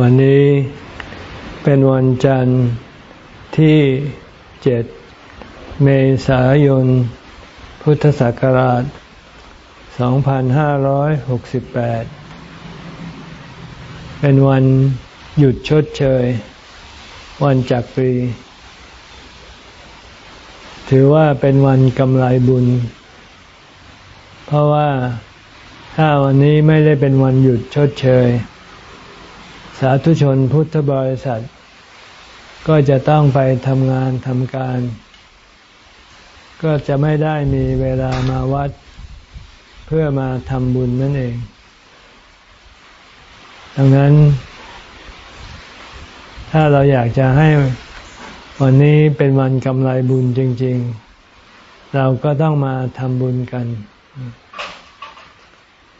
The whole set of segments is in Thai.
วันนี้เป็นวันจันทร์ที่เจ็ดเมษายน พุทธศักราช 2568 เป็นวันหยุดชดเชย วันจักรี ถือว่าเป็นวันกำไรบุญ เพราะว่าถ้าวันนี้ไม่ได้เป็นวันหยุดชดเชยาธุชนพุทธบริษัท ก็จะต้องไปทำงานทำการ ก็จะไม่ได้มีเวลามาวัด เพื่อมาทำบุญนั่นเอง ดังนั้น ถ้าเราอยากจะให้วันนี้เป็นวันกำไรบุญจริง ๆ เราก็ต้องมาทำบุญกัน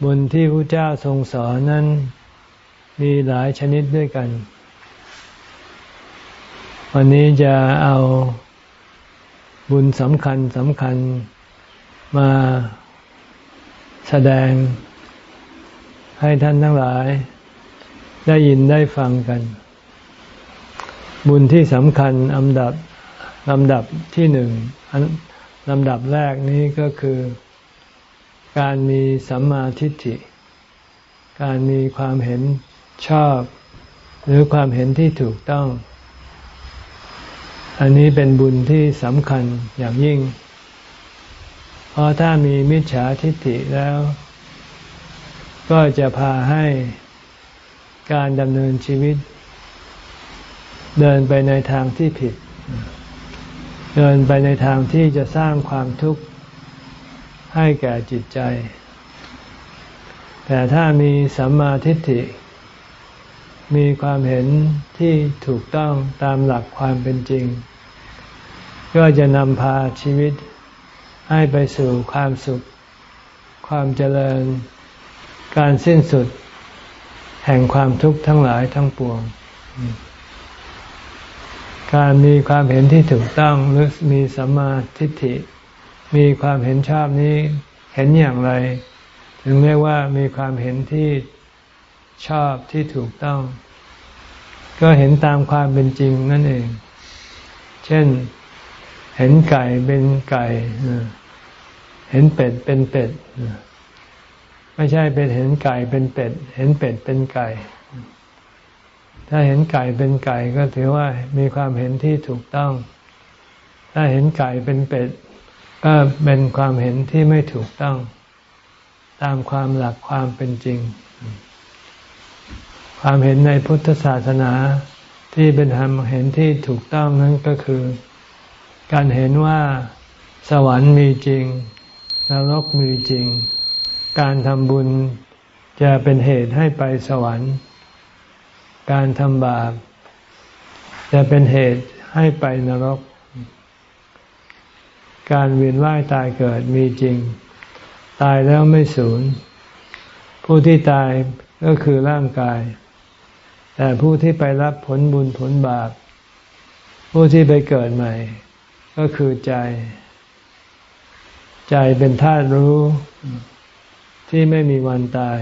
บุญที่พระเจ้าทรงสอนนั้น มีหลายชนิดด้วยกัน วันนี้จะเอาบุญสำคัญสำคัญมาแสดงให้ท่านทั้งหลาย ได้ยินได้ฟังกัน บุญที่สำคัญลำดับลำดับที่หนึ่งลำดับแรกนี้ก็คือ การมีสัมมาทิฏฐิ การมีความเห็น ชอบ หรือความเห็นที่ถูกต้อง อันนี้เป็นบุญที่สำคัญอย่างยิ่ง เพราะถ้ามีมิจฉาทิฏฐิแล้ว ก็จะพาให้การดำเนินชีวิต เดินไปในทางที่ผิด เดินไปในทางที่จะสร้างความทุกข์ให้แก่จิตใจ แต่ถ้ามีสัมมาทิฏฐิ มีความเห็นที่ถูกต้องตามหลักความเป็นจริง ก็จะนำพาชีวิตให้ไปสู่ความสุข ความเจริญ การสิ้นสุด แห่งความทุกข์ทั้งหลายทั้งปวง การมีความเห็นที่ถูกต้องหรือมีสัมมาทิฏฐิ มีความเห็นชอบนี้เห็นอย่างไร ถึงเรียกว่ามีความเห็นที่ ชอบที่ถูกต้อง ก็เห็นตามความเป็นจริงนั่นเอง เช่น เห็นไก่เป็นไก่ เห็นเป็ดเป็นเป็ด ไม่ใช่เป็นเห็นไก่เป็นเป็ด เห็นเป็ดเป็นไก่ ถ้าเห็นไก่เป็นไก่ก็ถือว่ามีความเห็นที่ถูกต้อง ถ้าเห็นไก่เป็นเป็ดก็เป็นความเห็นที่ไม่ถูกต้อง ตามความหลักความเป็นจริง ความเห็นในพุทธศาสนาที่เป็นธรรมเห็นที่ถูกต้องนั้นก็คือ การเห็นว่าสวรรค์มีจริงนรกมีจริง การทำบุญจะเป็นเหตุให้ไปสวรรค์ การทำบาปจะเป็นเหตุให้ไปนรก การเวียนว่ายตายเกิดมีจริง ตายแล้วไม่สูญ ผู้ที่ตายก็คือร่างกาย แต่ผู้ที่ไปรับผลบุญผลบาป ผู้ที่ไปเกิดใหม่ ก็คือใจ ใจเป็นธาตุรู้ที่ไม่มีวันตาย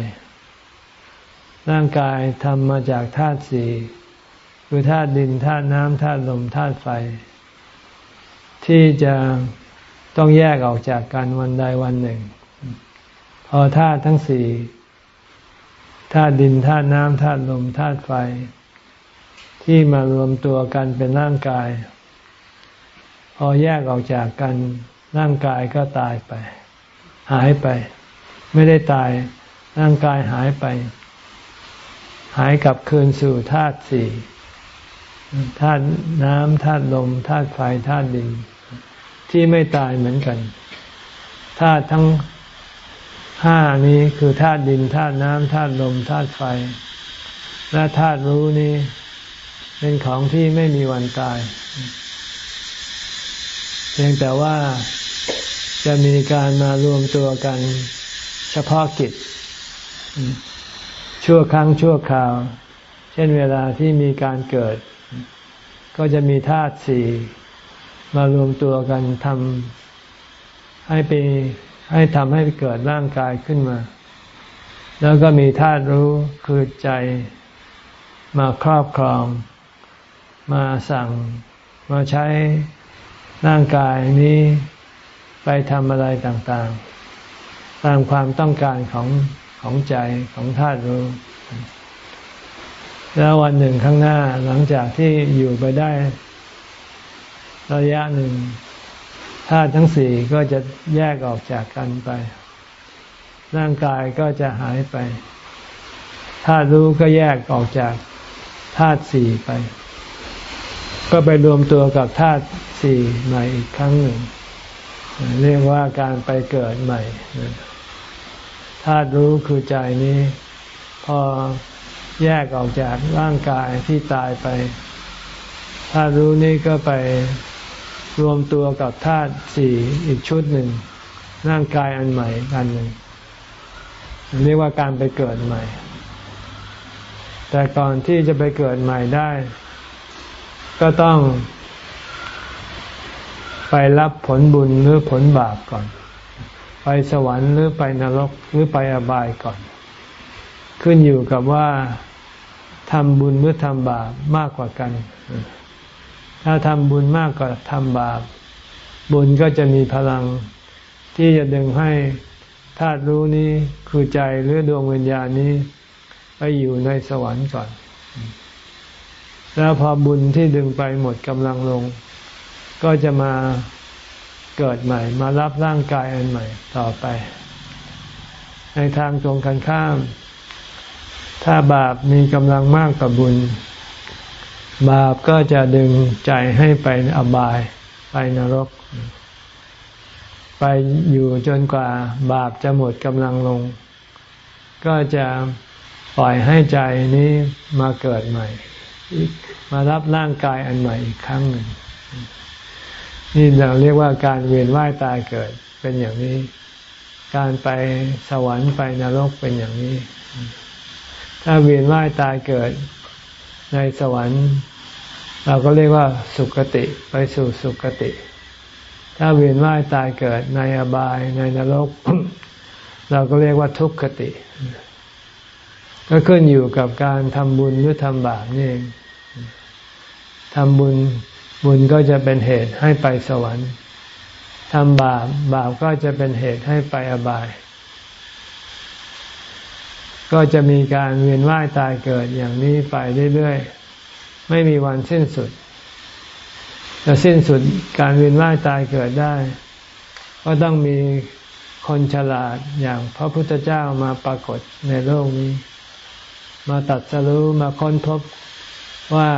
ร่างกายทำมาจากธาตุสี่คือธาตุดินธาตุน้ำธาตุลมธาตุไฟ ที่จะต้องแยกออกจากกันวันใดวันหนึ่ง พอธาตุทั้งสี่ ธาตุดินธาตุน้ำธาตุลมธาตุไฟ ที่มารวมตัวกันเป็นร่างกาย พอแยกออกจากกันร่างกายก็ตายไป หายไป ไม่ได้ตาย ร่างกายหายไป หายกลับคืนสู่ธาตุสี่ธาตุน้ำธาตุลมธาตุไฟธาตุดิน ที่ไม่ตายเหมือนกันธาตุทั้ง ห้านี้คือธาตุดินธาตุน้ำธาตุลมธาตุไฟ และธาตุรู้นี้ เป็นของที่ไม่มีวันตาย เพียงแต่ว่าจะมีการมารวมตัวกันเฉพาะกิจ ชั่วครั้งชั่วคราว เช่นเวลาที่มีการเกิด ก็จะมีธาตุสี่มารวมตัวกันทำให้ไป ให้ทำให้เกิดร่างกายขึ้นมา แล้วก็มีธาตุรู้คือใจมาครอบครอง มาสั่ง มาใช้ร่างกายนี้ไปทำอะไรต่างๆ ตามความต้องการของของใจของธาตุรู้ แล้ววันหนึ่งข้างหน้าหลังจากที่อยู่ไปได้ ระยะหนึ่ง ธาตุทั้งสี่ก็จะแยกออกจากกันไป ร่างกายก็จะหายไปธาตุรู้ก็แยกออกจากธาตุสี่ไป ก็ไปรวมตัวกับธาตุสี่ใหม่อีกครั้งหนึ่ง เรียกว่าการไปเกิดใหม่ธาตุรู้คือใจนี้ พอแยกออกจากร่างกายที่ตายไปธาตุรู้นี้ก็ไป รวมตัวกับธาตุสี่อีกชุดหนึ่ง ร่างกายอันใหม่อันหนึ่ง เรียกว่าการไปเกิดใหม่ แต่ก่อนที่จะไปเกิดใหม่ได้ ก็ต้อง ไปรับผลบุญหรือผลบาปก่อน ไปสวรรค์หรือไปนรกหรือไปอบายก่อน ขึ้นอยู่กับว่าทำบุญหรือทำบาปมากกว่ากัน ถ้าทำบุญมากกว่าทำบาป บุญก็จะมีพลัง ที่จะดึงให้ธาตุรู้นี้คือใจหรือดวงวิญญาณนี้ไปอยู่ในสวรรค์ก่อน แล้วพอบุญที่ดึงไปหมดกำลังลง ก็จะมาเกิดใหม่ มารับร่างกายอันใหม่ต่อไป ในทางตรงกันข้าม ถ้าบาปมีกำลังมากกว่าบุญ บาปก็จะดึงใจให้ไปอบาย ไปนรก ไปอยู่จนกว่าบาปจะหมดกำลังลง ก็จะปล่อยให้ใจนี้มาเกิดใหม่ มารับร่างกายอันใหม่อีกครั้งหนึ่ง นี่เราเรียกว่าการเวียนว่ายตายเกิดเป็นอย่างนี้ การไปสวรรค์ไปนรกเป็นอย่างนี้ ถ้าเวียนว่ายตายเกิดในสวรรค์ เราก็เรียกว่าสุคติไปสู่สุคติ ถ้าเวียนว่ายตายเกิดในอบายในนรก เราก็เรียกว่าทุกขติ ก็ขึ้นอยู่กับการทำบุญหรือทำบาปนี่เองทำบุญบุญก็จะเป็นเหตุให้ไปสวรรค์ทำบาปบาปก็จะเป็นเหตุให้ไปอบาย ก็จะมีการเวียนว่ายตายเกิดอย่างนี้ไปเรื่อยๆ ไม่มีวันสิ้นสุดจะสิ้นสุดการเวียนว่ายตายเกิดได้ ก็ต้องมีคนฉลาดอย่างพระพุทธเจ้ามาปรากฏในโลกนี้ มาตัดสรู้มาค้นพบว่า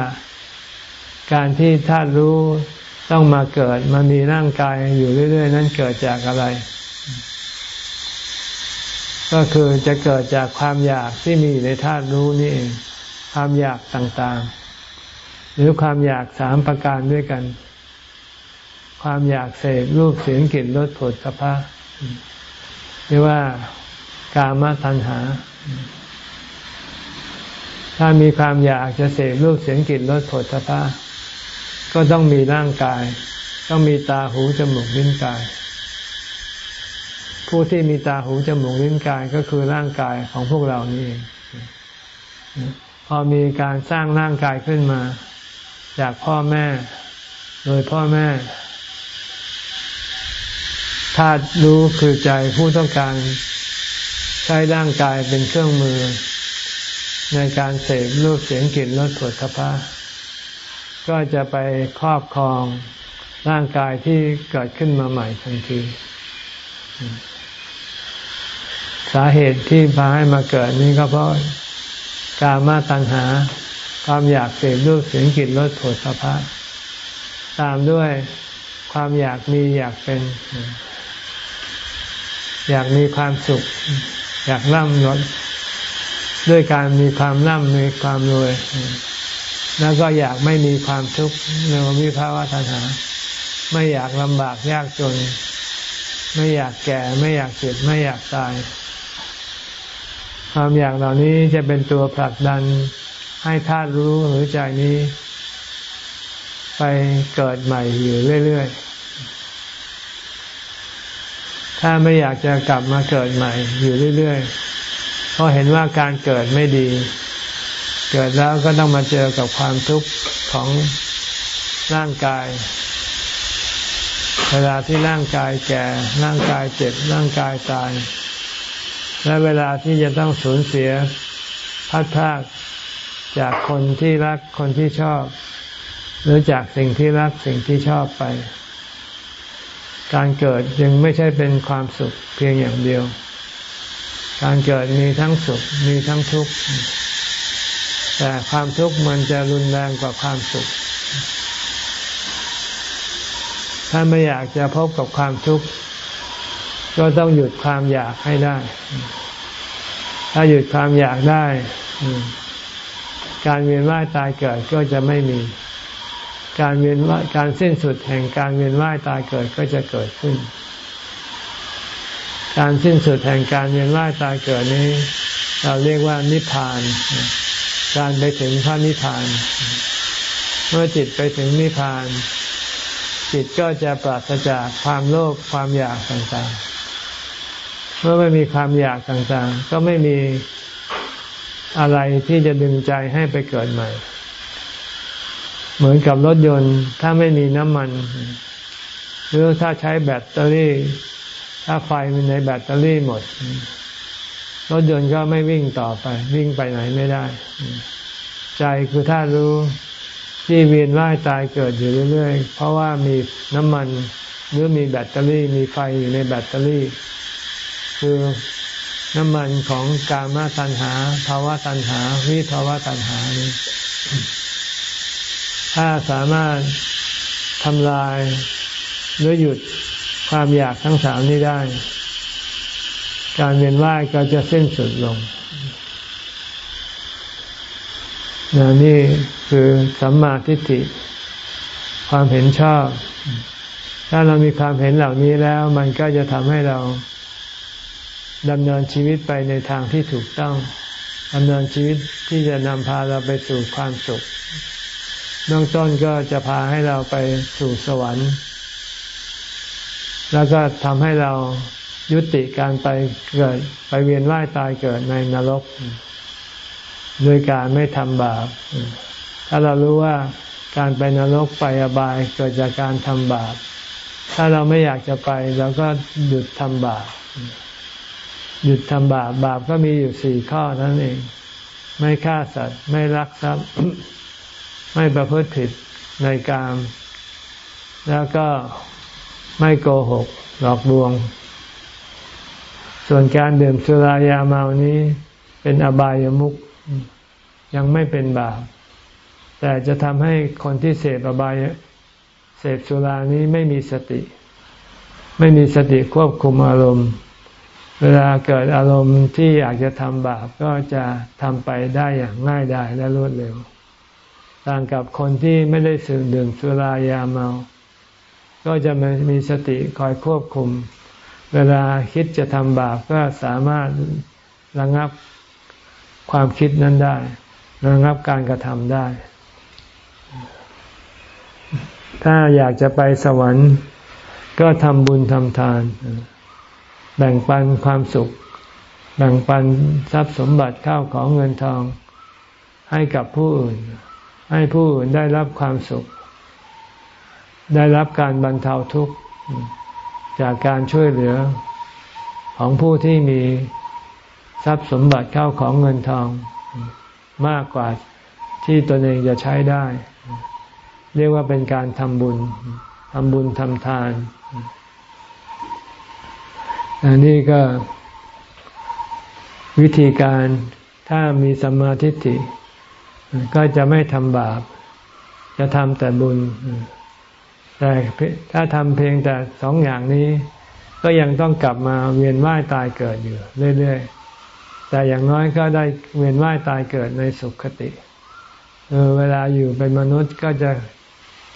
การที่ธาตุรู้ต้องมาเกิดมามีร่างกายอยู่เรื่อย ๆ นั้นเกิดจากอะไร ก็คือจะเกิดจากความอยากที่มีในธาตุรู้นี่เองความอยากต่างๆ หรือความอยากสามประการด้วยกัน ความอยากเสพรูปเสียงกลิ่นรสผลสะพะเรียกว่ากามตัณหา ถ้ามีความอยากจะเสพรูปเสียงกลิ่นรสผลสะพะก็ต้องมีร่างกาย ต้องมีตาหูจมูกลิ้นกาย ผู้ที่มีตาหูจมูกลิ้นกายก็คือร่างกายของพวกเรานี่เองพอมีการสร้างร่างกายขึ้นมา จากพ่อแม่ โดยพ่อแม่ธาตุรู้คือใจผู้ต้องการใช้ร่างกายเป็นเครื่องมือ ในการเสพรูปเสียงกลิ่นรสผลสะพะก็จะไปครอบครองร่างกายที่เกิดขึ้นมาใหม่ทันที สาเหตุที่พาให้มาเกิดนี้ก็เพราะกามาตัณหา ความอยากเสพรูปเสียงกลิ่นรสโผฏฐพะตามด้วยความอยากมีอยากเป็น อยากมีความสุข อยากร่ำรวยด้วยการมีความร่ำมีความรวย แล้วก็อยากไม่มีความทุกข์เรียกว่าวิภาวะตัณหา ไม่อยากลำบากยากจน ไม่อยากแก่ไม่อยากเจ็บไม่อยากตาย ความอยากเหล่านี้จะเป็นตัวผลักดัน ให้ธาตุรู้หรือใจนี้ ไปเกิดใหม่อยู่เรื่อยๆ ถ้าไม่อยากจะกลับมาเกิดใหม่อยู่เรื่อยๆ เพราะเห็นว่าการเกิดไม่ดี เกิดแล้วก็ต้องมาเจอกับความทุกข์ของร่างกาย เวลาที่ร่างกายแก่ ร่างกายเจ็บ ร่างกายตาย และเวลาที่จะต้องสูญเสียพัดพาก จากคนที่รักคนที่ชอบ หรือจากสิ่งที่รักสิ่งที่ชอบไป การเกิดยังไม่ใช่เป็นความสุขเพียงอย่างเดียว การเกิดมีทั้งสุขมีทั้งทุกข์แต่ความทุกข์มันจะรุนแรงกว่าความสุข ถ้าไม่อยากจะพบกับความทุกข์ก็ต้องหยุดความอยากให้ได้ ถ้าหยุดความอยากได้ การเวียนว่ายตายเกิดก็จะไม่มี การเวียนว่ายการสิ้นสุดแห่งการเวียนว่ายตายเกิดก็จะเกิดขึ้น การสิ้นสุดแห่งการเวียนว่ายตายเกิดนี้ เราเรียกว่านิพพาน การไปถึงพระนิพพาน เมื่อจิตไปถึงนิพพาน จิตก็จะปราศจากความโลภความอยากต่างๆ เมื่อไม่มีความอยากต่างๆ ก็ไม่มี อะไรที่จะดึงใจให้ไปเกิดใหม่ เหมือนกับรถยนต์ถ้าไม่มีน้ำมัน หรือถ้าใช้แบตเตอรี่ ถ้าไฟมันในแบตเตอรี่หมด รถยนต์ก็ไม่วิ่งต่อไป วิ่งไปไหนไม่ได้ ใจคือถ้ารู้ที่เวียนว่ายตายเกิดอยู่เรื่อยๆ เพราะว่ามีน้ำมันหรือมีแบตเตอรี่มีไฟอยู่ในแบตเตอรี่ คือ น้ำมันของกามาตัณหาภาวะตัณหา วิภาวะตัณหานี้ ถ้าสามารถทำลายหรือหยุดความอยากทั้งสามนี้ได้ การเวียนว่ายก็จะสิ้นสุดลงนนี่คือสัมมาทิฏฐิความเห็นชอบ ถ้าเรามีความเห็นเหล่านี้แล้ว มันก็จะทำให้เรา ดำเนินชีวิตไปในทางที่ถูกต้องดำเนินชีวิตที่จะนำพาเราไปสู่ความสุขเบื้องต้นก็จะพาให้เราไปสู่สวรรค์ แล้วก็ทำให้เรายุติการไปเกิดไปเวียนว่ายตายเกิดในนรก โดยการไม่ทำบาป ถ้าเรารู้ว่าการไปนรกไปอบายเกิดจากการทำบาป ถ้าเราไม่อยากจะไปเราก็หยุดทำบาป หยุดทำบาปบาปก็มีอยู่สี่ข้อนั่นเอง ไม่ฆ่าสัตว์ ไม่รักทรัพย์ ไม่ประพฤติผิดในกาม แล้วก็ไม่โกหกหลอกลวง ส่วนการดื่มสุรายาเมานี้ เป็นอบายามุขยังไม่เป็นบาป แต่จะทำให้คนที่เสพอบายเสพสุรานี้ไม่มีสติ ไม่มีสติควบคุมอารมณ์ เวลาเกิดอารมณ์ที่อยากจะทำบาปก็จะทำไปได้อย่างง่ายดายและรวดเร็ว ต่างกับคนที่ไม่ได้สื่มดื่มสุรายาเมา ก็จะมีสติคอยควบคุม เวลาคิดจะทำบาปก็สามารถระงับความคิดนั้นได้ระงับการกระทำได้ ถ้าอยากจะไปสวรรค์ ก็ทำบุญทำทาน แบ่งปันความสุข แบ่งปันทรัพย์สมบัติข้าวของเงินทอง ให้กับผู้อื่น ให้ผู้อื่นได้รับความสุข ได้รับการบรรเทาทุกข์จากการช่วยเหลือของผู้ที่มีทรัพย์สมบัติเข้าของเงินทองมากกว่าที่ตนเองจะใช้ได้ เรียกว่าเป็นการทำบุญทำบุญทำทาน อันนี้ก็วิธีการถ้ามีสัมมาทิฏฐิก็จะไม่ทำบาป จะทำแต่บุญ แต่ถ้าทำเพียงแต่สองอย่างนี้ ก็ยังต้องกลับมาเวียนว่ายตายเกิดอยู่เรื่อยๆ แต่อย่างน้อยก็ได้เวียนว่ายตายเกิดในสุขคติเออเวลาอยู่เป็นมนุษย์ก็จะ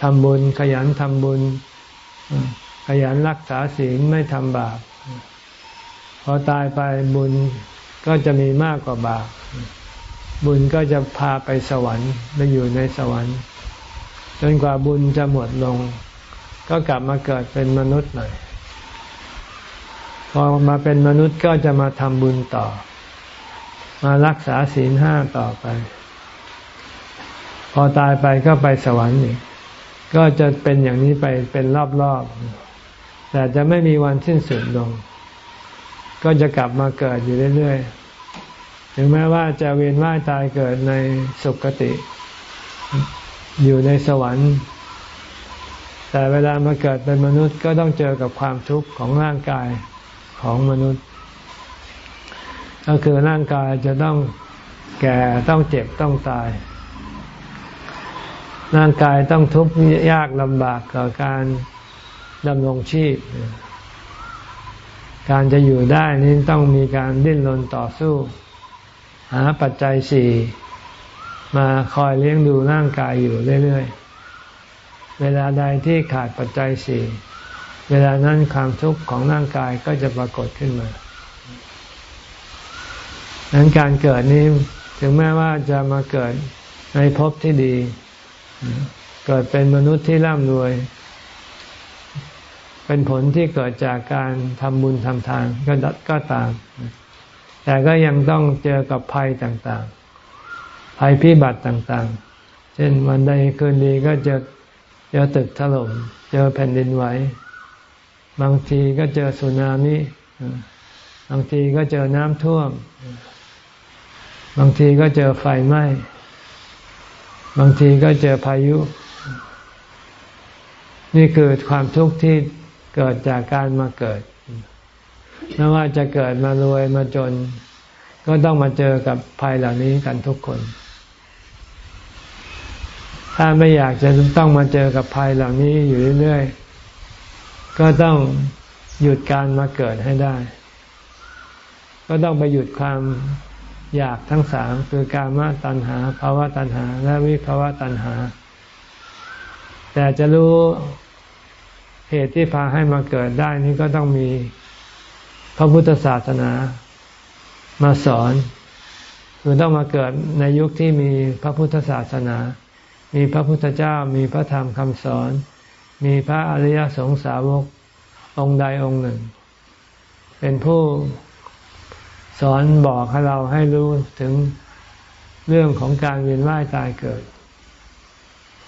ทำบุญ ขยันทำบุญ ขยันรักษาศีลไม่ทำบาป อตายไปบุญก็จะมีมากกว่าบาป บุญก็จะพาไปสวรรค์ไปอยู่ในสวรรค์ จนกว่าบุญจะหมดลง ก็กลับมาเกิดเป็นมนุษย์ใหม่ พอมาเป็นมนุษย์ก็จะมาทำบุญต่อ มารักษาศีลห้าต่อไป พอตายไปก็ไปสวรรค์อีกก็จะเป็นอย่างนี้ไปเป็นรอบๆ แต่จะไม่มีวันสิ้นสุดลง ก็จะกลับมาเกิดอยู่เรื่อยๆ ถึงแม้ว่าจะเวียนว่ายตายเกิดในสุคติ อยู่ในสวรรค์ แต่เวลามาเกิดเป็นมนุษย์ก็ต้องเจอกับความทุกข์ของร่างกายของมนุษย์ ก็คือร่างกายจะต้องแก่ต้องเจ็บต้องตาย ร่างกายต้องทุกข์ยากลำบากกับการดำรงชีพ การจะอยู่ได้นี้ต้องมีการดิ้นรนต่อสู้ หาปัจจัยสี่มาคอยเลี้ยงดูร่างกายอยู่เรื่อยๆ เวลาใดที่ขาดปัจจัยสี่เวลานั้นความทุกข์ของร่างกายก็จะปรากฏขึ้นมาดังนั้นการเกิดนี้ถึงแม้ว่าจะมาเกิดในภพที่ดี เกิดเป็นมนุษย์ที่ร่ำรวย เป็นผลที่เกิดจากการทำบุญทำทานก็ก็ตาม แต่ก็ยังต้องเจอกับภัยต่างๆ ภัยพิบัติต่างๆ เช่นวันใดคืนดีก็เจอเจอตึกถล่ม เจอแผ่นดินไหว บางทีก็เจอสึนามิ บางทีก็เจอน้ำท่วม บางทีก็เจอไฟไหม้ บางทีก็เจอพายุ นี่คือความทุกข์ที่ เกิดจากการมาเกิด ไม่ว่าจะเกิดมารวยมาจน ก็ต้องมาเจอกับภัยเหล่านี้กันทุกคน ถ้าไม่อยากจะต้องมาเจอกับภัยเหล่านี้อยู่เรื่อยๆ ก็ต้องหยุดการมาเกิดให้ได้ ก็ต้องไปหยุดความอยากทั้งสามคือกามตัณหาภาวะตัณหา และวิภาวะตัณหา แต่จะรู้ เหตุที่พาให้มาเกิดได้นี้ก็ต้องมีพระพุทธศาสนามาสอน คือต้องมาเกิดในยุคที่มีพระพุทธศาสนา มีพระพุทธเจ้า มีพระธรรมคำสอน มีพระอริยสงสาวกองค์ใดองค์หนึ่ง เป็นผู้สอนบอกให้เราให้รู้ถึงเรื่องของการเวียนว่ายตายเกิด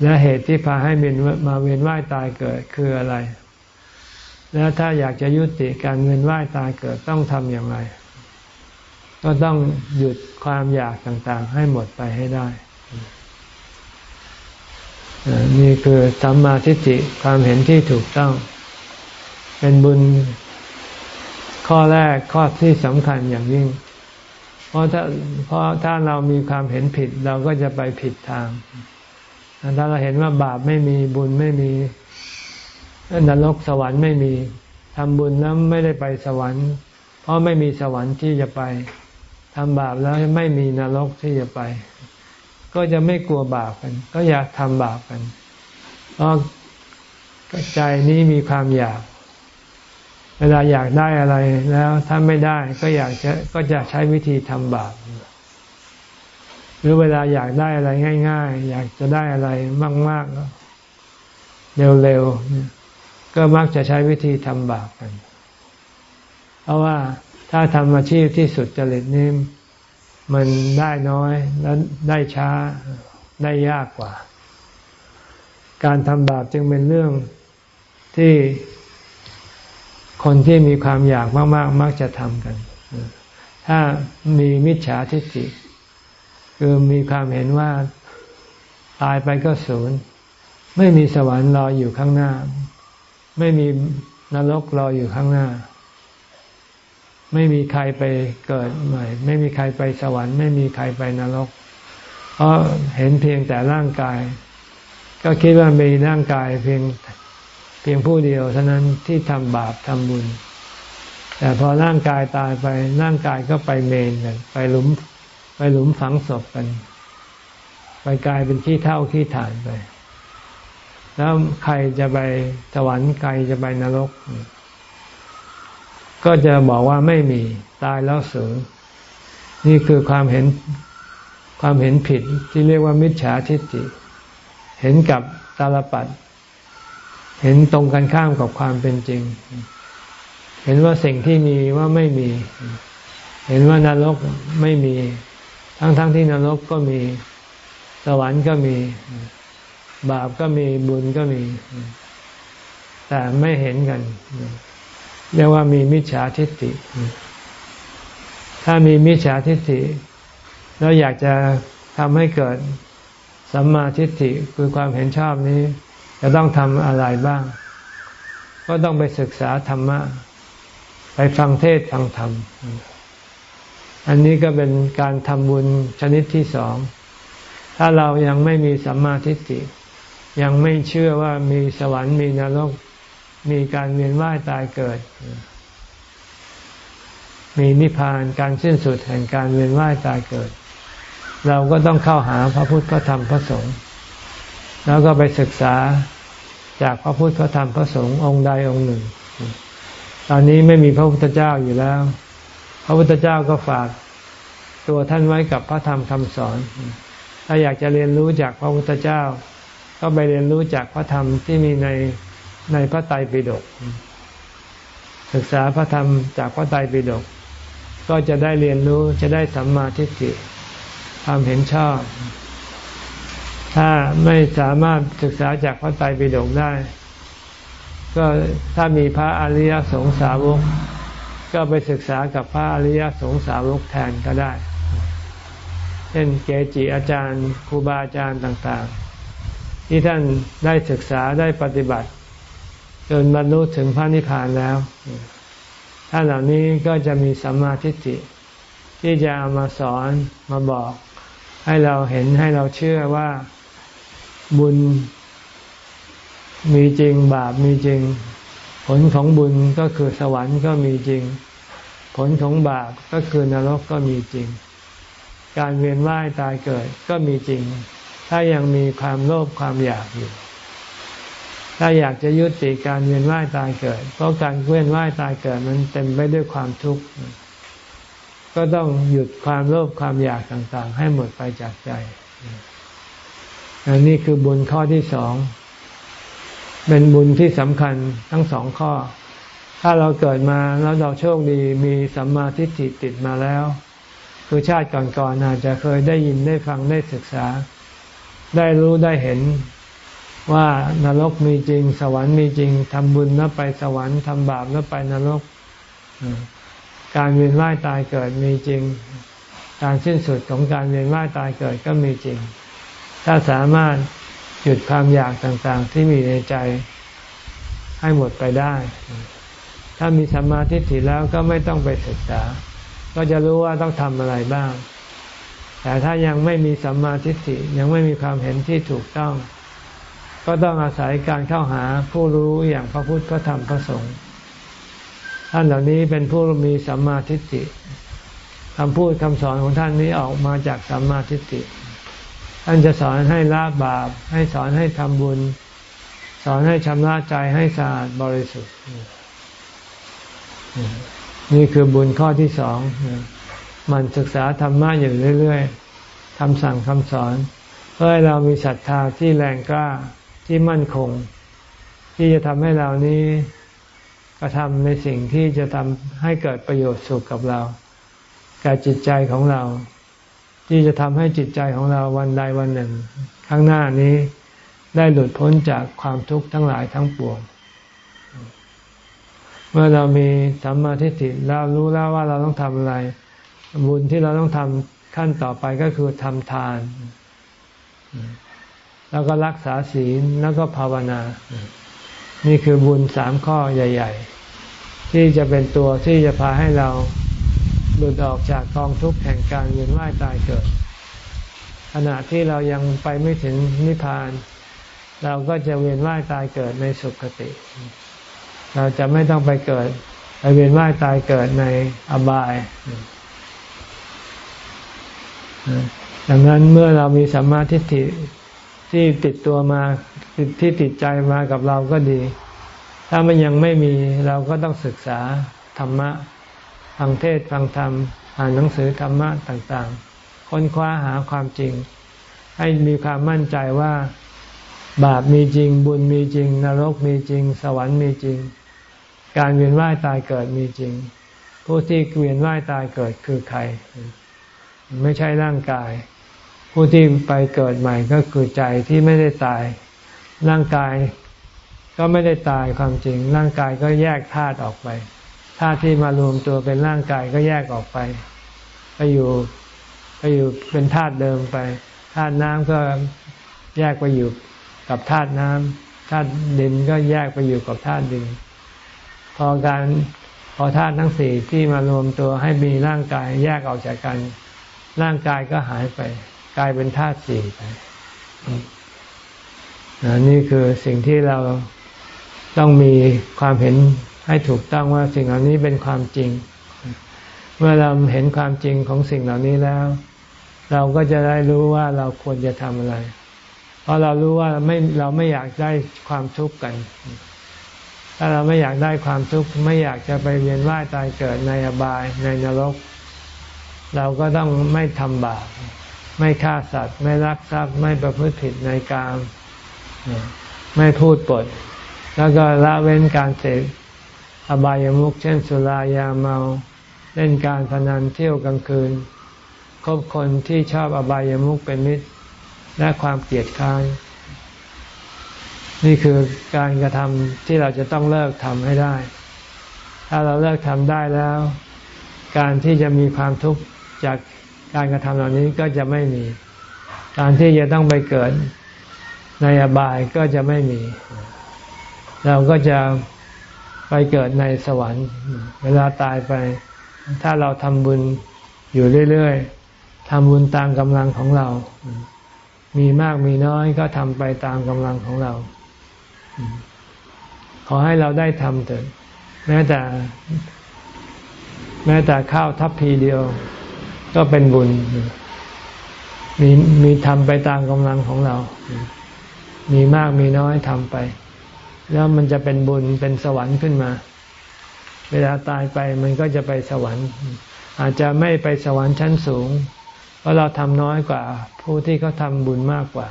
และเหตุที่พาให้เวียนมาเวียนว่ายตายเกิดคืออะไร และถ้าอยากจะยุติการเวียนว่ายตายเกิดต้องทำอย่างไร ก็ต้องหยุดความอยากต่างๆ ให้หมดไปให้ได้ นี่คือสัมมาทิฏฐิความเห็นที่ถูกต้อง เป็นบุญข้อแรกข้อที่สำคัญอย่างยิ่ง เพราะถ้าเพราะถ้าเรามีความเห็นผิดเราก็จะไปผิดทาง ถ้าเราเห็นว่าบาปไม่มีบุญไม่มีนรกสวรรค์ไม่มีทำบุญแล้วไม่ได้ไปสวรรค์ เพราะไม่มีสวรรค์ที่จะไปทำบาปแล้วไม่มีนรกที่จะไป ก็จะไม่กลัวบาปกัน ก็อยากทำบาปกันเพราะใจนี้มีความอยาก เวลาอยากได้อะไรแล้วถ้าไม่ได้ก็อยากจะก็จะใช้วิธีทำบาป หรือเวลาอยากได้อะไรง่าย ๆ อยากจะได้อะไรมาก ๆ เร็วๆ ก็มักจะใช้วิธีทำบาปกัน เพราะว่าถ้าทำอาชีพที่สุดจริตนี่มันได้น้อยและได้ช้าได้ยากกว่า การทำบาปจึงเป็นเรื่องที่คนที่มีความอยากมาก ๆ มักจะทำกัน ถ้ามีมิจฉาทิฏฐิ คือมีความเห็นว่าตายไปก็ศูนย์ไม่มีสวรรค์รออยู่ข้างหน้า ไม่มีนรกรออยู่ข้างหน้า ไม่มีใครไปเกิดใหม่ ไม่มีใครไปสวรรค์ ไม่มีใครไปนรก เพราะเห็นเพียงแต่ร่างกาย ก็คิดว่ามีร่างกายเพียงเพียงผู้เดียวเท่านั้นที่ทำบาปทำบุญ แต่พอร่างกายตายไปร่างกายก็ไปเมนกันไปหลุม ไปหลุมฝังศพกัน ไปกลายเป็นขี้เท่าขี้ฐานไป แล้วใครจะไปสวรรค์ใครจะไปนรก ก็จะบอกว่าไม่มีตายแล้วสูญนี่คือความเห็นความเห็นผิดที่เรียกว่ามิจฉาทิฏฐิเห็นกับตาลปัดเห็นตรงกันข้ามกับความเป็นจริง เห็นว่าสิ่งที่มีว่าไม่มี เห็นว่านรกไม่มี ทั้งๆทที่นรกก็มี สวรรค์ก็มี บาปก็มีบุญก็มี แต่ไม่เห็นกันเรียกว่ามีมิจฉาทิฏฐิ ถ้ามีมิจฉาทิฏฐิ แล้วอยากจะทำให้เกิดสัมมาทิฏฐิคือความเห็นชอบนี้ จะต้องทำอะไรบ้าง ก็ต้องไปศึกษาธรรมะ ไปฟังเทศฟังธรรม อันนี้ก็เป็นการทำบุญชนิดที่สอง ถ้าเรายังไม่มีสัมมาทิฏฐิยังไม่เชื่อว่ามีสวรรค์มีนรก มีการเวียนว่ายตายเกิด มีนิพพานการสิ้นสุดแห่งการเวียนว่ายตายเกิด เราก็ต้องเข้าหาพระพุทธพระธรรมพระสงฆ์แล้วก็ไปศึกษาจากพระพุทธพระธรรมพระสงฆ์องค์ใดองค์หนึ่ง ตอนนี้ไม่มีพระพุทธเจ้าอยู่แล้ว พระพุทธเจ้าก็ฝากตัวท่านไว้กับพระธรรมคำสอน ถ้าอยากจะเรียนรู้จากพระพุทธเจ้า ก็ไปเรียนรู้จากพระธรรมที่มีในในพระไตรปิฎกศึกษาพระธรรมจากพระไตรปิฎกก็จะได้เรียนรู้จะได้สัมมาทิฏฐิความเห็นชอบ ถ้าไม่สามารถศึกษาจากพระไตรปิฎกได้ ก็ถ้ามีพระอริยสงสาวก ก็ไปศึกษากับพระอริยสงสาวกแทนก็ได้ เช่นเกจิอาจารย์ครูบาอาจารย์ต่างๆ ที่ท่านได้ศึกษาได้ปฏิบัติ จนบรรลุถึงพระนิพพานแล้วท่านเหล่านี้ก็จะมีสัมมาทิฏฐิที่จะามาสอนมาบอก ให้เราเห็นให้เราเชื่อว่าบุญมีจริงบาปมีจริง ผลของบุญก็คือสวรรค์ก็มีจริง ผลของบาปก็คือนรกก็มีจริง การเวียนว่ายตายเกิดก็มีจริง ถ้ายังมีความโลภความอยากอยู่ ถ้าอยากจะยุติการเวียนว่ายตายเกิด เพราะการเวียนว่ายตายเกิดมันเต็มไปด้วยความทุกข์ก็ต้องหยุดความโลภความอยากต่างๆ ให้หมดไปจากใจอันนี้คือบุญข้อที่สอง เป็นบุญที่สำคัญทั้งสองข้อ ถ้าเราเกิดมาแล้วเราโชคดีมีสัมมาทิฏฐิติดมาแล้ว คือชาติก่อนๆอาจจะเคยได้ยินได้ฟังได้ศึกษา ได้รู้ได้เห็นว่านรกมีจริง สวรรค์มีจริงทำบุญแล้วไปสวรรค์ทำบาปแล้วไปนรก การเวียนว่ายตายเกิดมีจริง การสิ้นสุดของการเวียนว่ายตายเกิดก็มีจริง ถ้าสามารถ หยุดความอยากต่างๆ ที่มีในใจให้หมดไปได้ ถ้ามีสัมมาธิถิแล้วก็ไม่ต้องไปศึกษา ก็จะรู้ว่าต้องทำอะไรบ้าง แต่ถ้ายังไม่มีสัมมาทิฏฐิยังไม่มีความเห็นที่ถูกต้อง ก็ต้องอาศัยการเข้าหาผู้รู้อย่างพระพุทธพระธรรมพระสงฆ์ท่านเหล่านี้เป็นผู้มีสัมมาทิฏฐิคำพูดคำสอนของท่านนี้ออกมาจากสัมมาทิฏฐิ ท่านจะสอนให้ละบาป ให้สอนให้ทำบุญ สอนให้ชำระใจให้สะอาดบริสุทธิ์ นี่คือบุญข้อที่สองมันศึกษาธรรมะอยู่เรื่อยๆคำสั่งคำสอน เพื่อให้เรามีศรัทธาที่แรงกล้าที่มั่นคง ที่จะทำให้เรานี้กระทำในสิ่งที่จะทำให้เกิดประโยชน์สุขกับเรากับจิตใจของเรา ที่จะทำให้จิตใจของเราวันใดวันหนึ่ง ข้างหน้านี้ได้หลุดพ้นจากความทุกข์ทั้งหลายทั้งปวง เมื่อเรามีสัมมาทิฏฐิเรารู้แล้วว่าเราต้องทำอะไร บุญที่เราต้องทำขั้นต่อไปก็คือทำทาน แล้วก็รักษาศีลแล้วก็ภาวนา นี่คือบุญสามข้อใหญ่ ๆ ที่จะเป็นตัวที่จะพาให้เรา หลุดออกจากกองทุกข์แห่งการเวียนว่ายตายเกิด ขณะที่เรายังไปไม่ถึงนิพพาน เราก็จะเวียนว่ายตายเกิดในสุคติ เราจะไม่ต้องไปเกิดไปเวียนว่ายตายเกิดในอบายดังนั้นเมื่อเรามีสัมมาทิฏฐิที่ติดตัวมาที่ติดใจมากับเราก็ดี ถ้ามันยังไม่มีเราก็ต้องศึกษาธรรมะ ฟังเทศฟังธรรม อ่านหนังสือธรรมะต่างๆ ค้นคว้าหาความจริง ให้มีความมั่นใจว่าบาปมีจริง บุญมีจริง นรกมีจริง สวรรค์มีจริง การเวียนว่ายตายเกิดมีจริง ผู้ที่เวียนว่ายตายเกิดคือใคร ไม่ใช่ร่างกาย ผู้ที่ไปเกิดใหม่ก็คือใจที่ไม่ได้ตาย ร่างกายก็ไม่ได้ตายความจริง ร่างกายก็แยกธาตุออกไป ธาตุที่มารวมตัวเป็นร่างกายก็แยกออกไป ไปอยู่ไปอยู่เป็นธาตุเดิมไปธาตุน้ำก็แยกไปอยู่กับธาตุน้ำธาตุดินก็แยกไปอยู่กับธาตุดิน พอการพอธาตุทั้งสี่ที่มารวมตัวให้มีร่างกายแยกออกจากกัน ร่างกายก็หายไป กลายเป็นธาตุสี่ไปนี่คือสิ่งที่เราต้องมีความเห็น ให้ถูกต้องว่าสิ่งเหล่านี้เป็นความจริง เมื่อเราเห็นความจริงของสิ่งเหล่านี้แล้ว เราก็จะได้รู้ว่าเราควรจะทำอะไร เพราะเรารู้ว่าไม่เราไม่อยากได้ความทุกข์กัน ถ้าเราไม่อยากได้ความทุกข์ไม่อยากจะไปเวียนว่ายตายเกิดในอบายในนรก เราก็ต้องไม่ทำบาปไม่ฆ่าสัตว์ ไม่รักทรัพย์ ไม่ประพฤติผิดในกามไม่พูดปด แล้วก็ละเว้นการเสพ อบายามุขเช่นสุรายาเมาเล่นการพนันเที่ยวกลางคืน คบคนที่ชอบอบายามุขเป็นมิตร และความเกลียดค้านนี่คือการกระทำที่เราจะต้องเลิกทำให้ได้ ถ้าเราเลิกทำได้แล้ว การที่จะมีความทุกข์จากการกระทำเหล่านี้ก็จะไม่มี การที่จะต้องไปเกิดในอบายก็จะไม่มี เราก็จะ ไปเกิดในสวรรค์ เวลาตายไป ถ้าเราทำบุญอยู่เรื่อยๆทำบุญตามกำลังของเรา มีมากมีน้อยก็ทำไปตามกำลังของเรา ขอให้เราได้ทำเถิดแม้แต่ แม้แต่ข้าวทัพพีเดียว ก็เป็นบุญ มีมีทำไปตามกำลังของเรา มีมากมีน้อยทำไป แล้วมันจะเป็นบุญเป็นสวรรค์ขึ้นมา เวลาตายไปมันก็จะไปสวรรค์ อาจจะไม่ไปสวรรค์ชั้นสูง เพราะเราทำน้อยกว่า ผู้ที่เขาทำบุญมากกว่า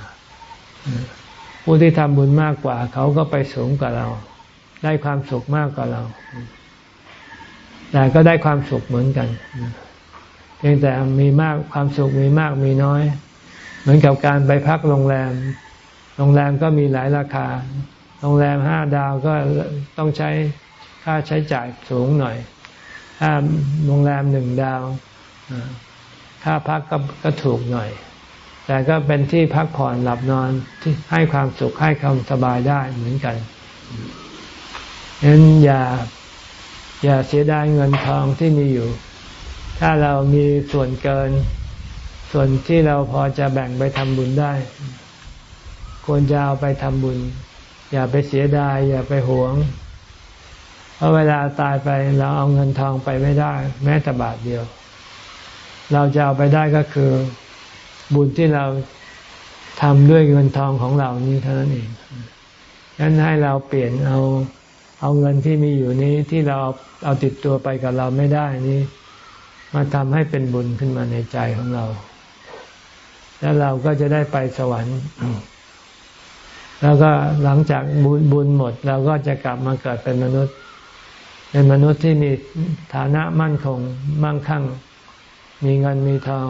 ผู้ที่ทำบุญมากกว่า เขาก็ไปสูงกว่าเรา ได้ความสุขมากกว่าเรา แต่ก็ได้ความสุขเหมือนกันเพียงแต่มีมากความสุขมีมากมีน้อย เหมือนกับการไปพักโรงแรม โรงแรมก็มีหลายราคา โรงแรมห้าดาวก็ต้องใช้ค่าใช้จ่ายสูงหน่อย ถ้าโรงแรมหนึ่งดาวค่าพักก็ก็ถูกหน่อย แต่ก็เป็นที่พักผ่อนหลับนอนที่ให้ความสุขให้ความสบายได้เหมือนกันฉะนั้นอย่าอย่าเสียดายเงินทองที่มีอยู่ ถ้าเรามีส่วนเกิน ส่วนที่เราพอจะแบ่งไปทำบุญได้ ควรจะเอาไปทำบุญ อย่าไปเสียดาย อย่าไปหวง เพราะเวลาตายไปเราเอาเงินทองไปไม่ได้ แม้แต่บาทเดียว เราจะเอาไปได้ก็คือ บุญที่เราทำด้วยเงินทองของเรานี้เท่านั้นเองงั้นให้เราเปลี่ยนเอาเอาเงินที่มีอยู่นี้ที่เราเอาติดตัวไปกับเราไม่ได้นี้ มาทำให้เป็นบุญขึ้นมาในใจของเรา แล้วเราก็จะได้ไปสวรรค์ แล้วก็หลังจากบุญบุญหมดเราก็จะกลับมาเกิดเป็นมนุษย์ เป็นมนุษย์ที่มีฐานะมั่นคงมั่งคั่ง มีเงินมีทอง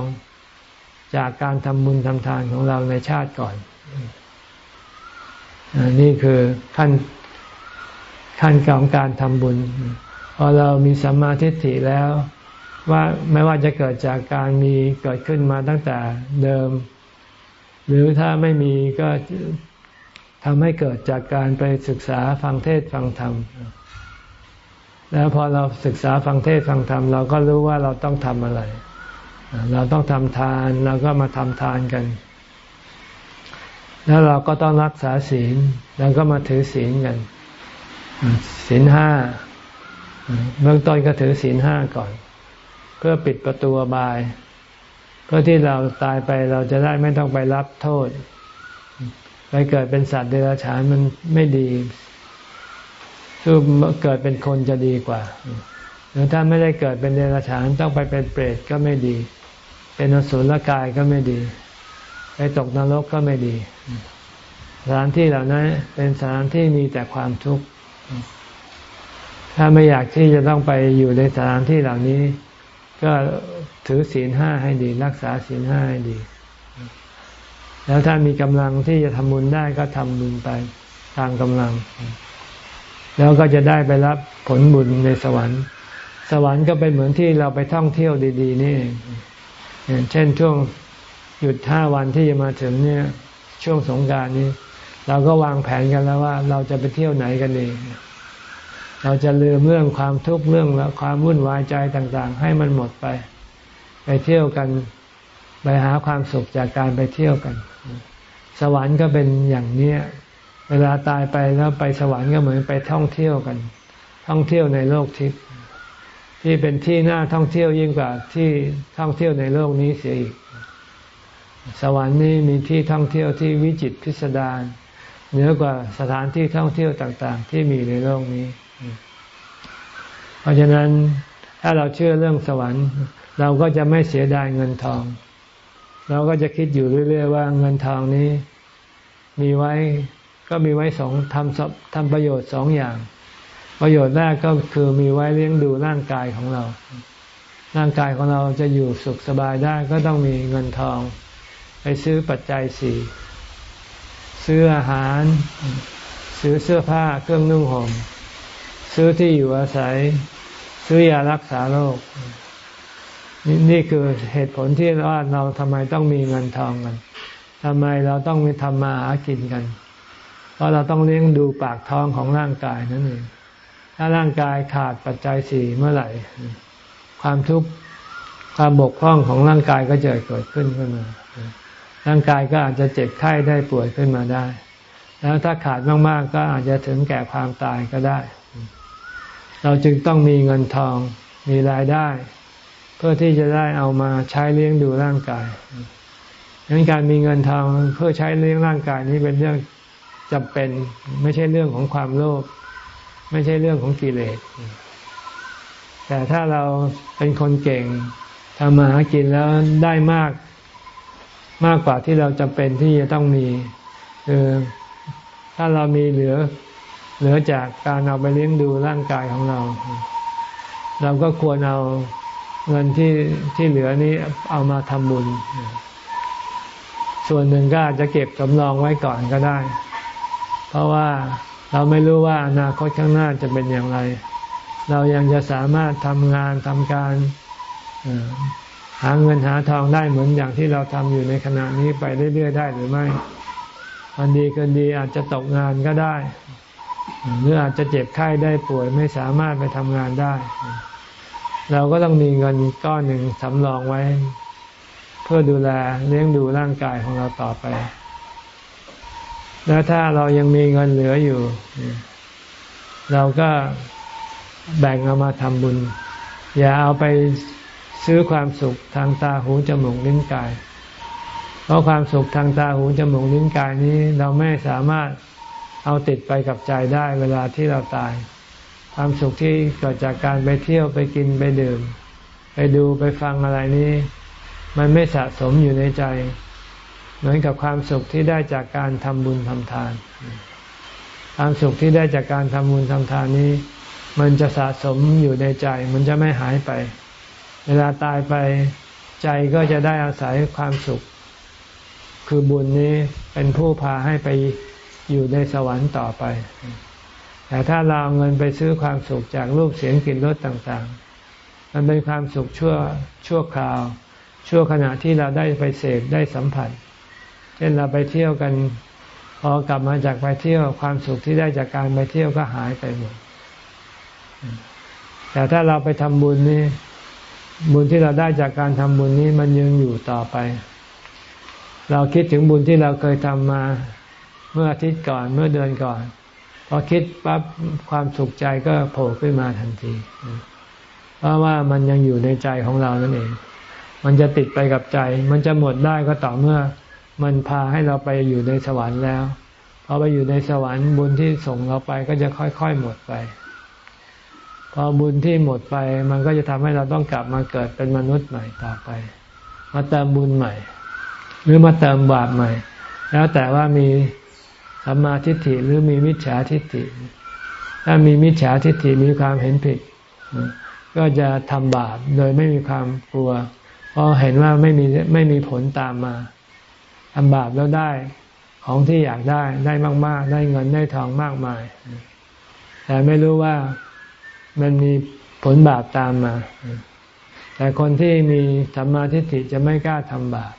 จากการทำบุญทำทานของเราในชาติก่อนนี่คือขั้นขั้นของการทำบุญพอเรามีสัมมาทิฏฐิแล้ว ว่าไม่ว่าจะเกิดจากการมีเกิดขึ้นมาตั้งแต่เดิม หรือถ้าไม่มีก็ ทำให้เกิดจากการไปศึกษาฟังเทศฟังธรรม แล้วพอเราศึกษาฟังเทศฟังธรรมเราก็รู้ว่าเราต้องทำอะไร เราต้องทำทานเราก็มาทำทานกัน แล้วเราก็ต้องรักษาศีลเราก็มาถือศีลกันศีลห้าเบื้องต้นก็ถือศีลห้าก่อน เพื่อปิดประตูบาย เพื่อที่เราตายไปเราจะได้ไม่ต้องไปรับโทษ ไปเกิดเป็นสัตว์เดรัจฉานมันไม่ดีคือเกิดเป็นคนจะดีกว่า หรือถ้าไม่ได้เกิดเป็นเดรัจฉานต้องไปเป็นเปรตก็ไม่ดี เป็นอสุรกายก็ไม่ดี ไปตกนรกก็ไม่ดี สถานที่เหล่านั้นเป็นสถานที่มีแต่ความทุกข์ ถ้าไม่อยากที่จะต้องไปอยู่ในสถานที่เหล่านี้ ก็ถือศีลห้าให้ดี รักษาศีลห้าให้ดี แล้วถ้ามีกำลังที่จะทำบุญได้ก็ทำบุญไปตามกำลัง แล้วก็จะได้ไปรับผลบุญในสวรรค์ สวรรค์ก็เป็นเหมือนที่เราไปท่องเที่ยวดี ๆ นี่เองเช่นช่วงหยุดห้าวันที่จะมาถึงเนี่ยช่วงสงการนี้ เราก็วางแผนกันแล้วว่า เราจะไปเที่ยวไหนกันดีเราจะลืมเรื่องความทุกข์เรื่องแล้วความวุ่นวายใจต่างๆ ให้มันหมดไป ไปเที่ยวกัน ไปหาความสุขจากการไปเที่ยวกัน สวรรค์ก็เป็นอย่างเนี้ยเวลาตายไปแล้วไปสวรรค์ก็เหมือนไปท่องเที่ยวกัน ท่องเที่ยวในโลกทิพย์ที่เป็นที่น่าท่องเที่ยวยิ่งกว่าที่ท่องเที่ยวในโลกนี้เสียอีก สวรรค์นี้มีที่ท่องเที่ยวที่วิจิตพิสดารเหนือกว่าสถานที่ท่องเที่ยวต่างๆ ที่มีในโลกนี้ เพราะฉะนั้นถ้าเราเชื่อเรื่องสวรรค์ เราก็จะไม่เสียดายเงินทอง เราก็จะคิดอยู่เรื่อย ๆ ว่าเงินทองนี้มีไว้ก็มีไว้สองทำทำประโยชน์สองอย่าง ประโยชน์แรกก็คือมีไว้เลี้ยงดูร่างกายของเรา ร่างกายของเราจะอยู่สุขสบายได้ก็ต้องมีเงินทอง ไปซื้อปัจจัยสี่ซื้ออาหาร ซื้อเสื้อผ้าเครื่องนุ่งห่มซื้อที่อยู่อาศัย ซื้อยารักษาโรค นี่คือเหตุผลที่ว่าเราทำไมต้องมีเงินทองกันทำไมเราต้องมีทำมาหากินกัน เพราะเราต้องเลี้ยงดูปากท้องของร่างกายนั่นเองถ้าร่างกายขาดปัจจัยสี่เมื่อไหร่ ความทุกข์ความบกพร่องของร่างกายก็จะเกิดขึ้นขึ้นมา ร่างกายก็อาจจะเจ็บไข้ได้ป่วยขึ้นมาได้ แล้วถ้าขาดมากๆ ก็อาจจะถึงแก่ความตายก็ได้ เราจึงต้องมีเงินทองมีรายได้ เพื่อที่จะได้เอามาใช้เลี้ยงดูร่างกายดังนั้นการมีเงินทองเพื่อใช้เลี้ยงร่างกายนี้เป็นเรื่องจำเป็น ไม่ใช่เรื่องของความโลภไม่ใช่เรื่องของกิเลส แต่ถ้าเราเป็นคนเก่งทำมาหากินแล้วได้มากมากกว่าที่เราจำเป็นที่จะต้องมีคือถ้าเรามีเหลือเหลือจากการเอาไปเลี้ยงดูร่างกายของเรา เราก็ควรเอา เงินที่ที่เหลือนี้เอามาทำบุญ ส่วนหนึ่งก็อาจจะเก็บสำรองไว้ก่อนก็ได้ เพราะว่าเราไม่รู้ว่าอนาคตข้างหน้าจะเป็นอย่างไร เรายังจะสามารถทำงานทำการหาเงินหาทองได้เหมือนอย่างที่เราทำอยู่ในขณะนี้ไปเรื่อยๆได้หรือไม่วันดีกินดีอาจจะตกงานก็ได้ หรืออาจจะเจ็บไข้ได้ป่วยไม่สามารถไปทำงานได้ เราก็ต้องมีเงินก้อนหนึ่งสำรองไว้ เพื่อดูแลเลี้ยงดูร่างกายของเราต่อไป แล้วถ้าเรายังมีเงินเหลืออยู่ เราก็แบ่งเอามาทำบุญ อย่าเอาไปซื้อความสุขทางตาหูจมูกลิ้นกาย เพราะความสุขทางตาหูจมูกลิ้นกายนี้ เราไม่สามารถเอาติดไปกับใจได้เวลาที่เราตาย ความสุขที่เกิดจากการไปเที่ยวไปกินไปดื่ม ไปดูไปฟังอะไรนี้ มันไม่สะสมอยู่ในใจ เหมือนกับความสุขที่ได้จากการทำบุญทำทาน ความสุขที่ได้จากการทำบุญทำทานนี้ มันจะสะสมอยู่ในใจ มันจะไม่หายไป เวลาตายไปใจก็จะได้อาศัยความสุข คือบุญนี้เป็นผู้พาให้ไปอยู่ในสวรรค์ต่อไป แต่ถ้าเราเอาเงินไปซื้อความสุขจากรูปเสียงกลิ่นรสต่างๆ มันเป็นความสุขชั่วชั่วคราว ชั่วขณะที่เราได้ไปเสพได้สัมผัส เช่นเราไปเที่ยวกัน พอกลับมาจากไปเที่ยวความสุขที่ได้จากการไปเที่ยวก็หายไปหมด แต่ถ้าเราไปทำบุญนี่บุญที่เราได้จากการทำบุญนี้มันยังอยู่ต่อไป เราคิดถึงบุญที่เราเคยทำมาเมื่ออาทิตย์ก่อนเมื่อเดือนก่อน พอคิดปั๊บความสุขใจก็โผล่ขึ้นมาทันที เพราะว่ามันยังอยู่ในใจของเรานั่นเอง มันจะติดไปกับใจ มันจะหมดได้ก็ต่อเมื่อ มันพาให้เราไปอยู่ในสวรรค์แล้วพอไปอยู่ในสวรรค์บุญที่ส่งเราไปก็จะค่อยๆหมดไป พอบุญที่หมดไป มันก็จะทำให้เราต้องกลับมาเกิดเป็นมนุษย์ใหม่ต่อไป มาเติมบุญใหม่ หรือมาเติมบาปใหม่ แล้วแต่ว่ามี สัมมาทิฏฐิหรือมีมิจฉาทิฏฐิ ถ้ามีมิจฉาทิฏฐิมีความเห็นผิด ก็จะทำบาปโดยไม่มีความกลัว เพราะเห็นว่าไม่มีไม่มีผลตามมาทำบาปแล้วได้ของที่อยากได้ได้มาก ๆ ได้เงินได้ทองมากมาย แต่ไม่รู้ว่ามันมีผลบาปตามมา แต่คนที่มีธรรมาทิฏฐิจะไม่กล้าทำบาป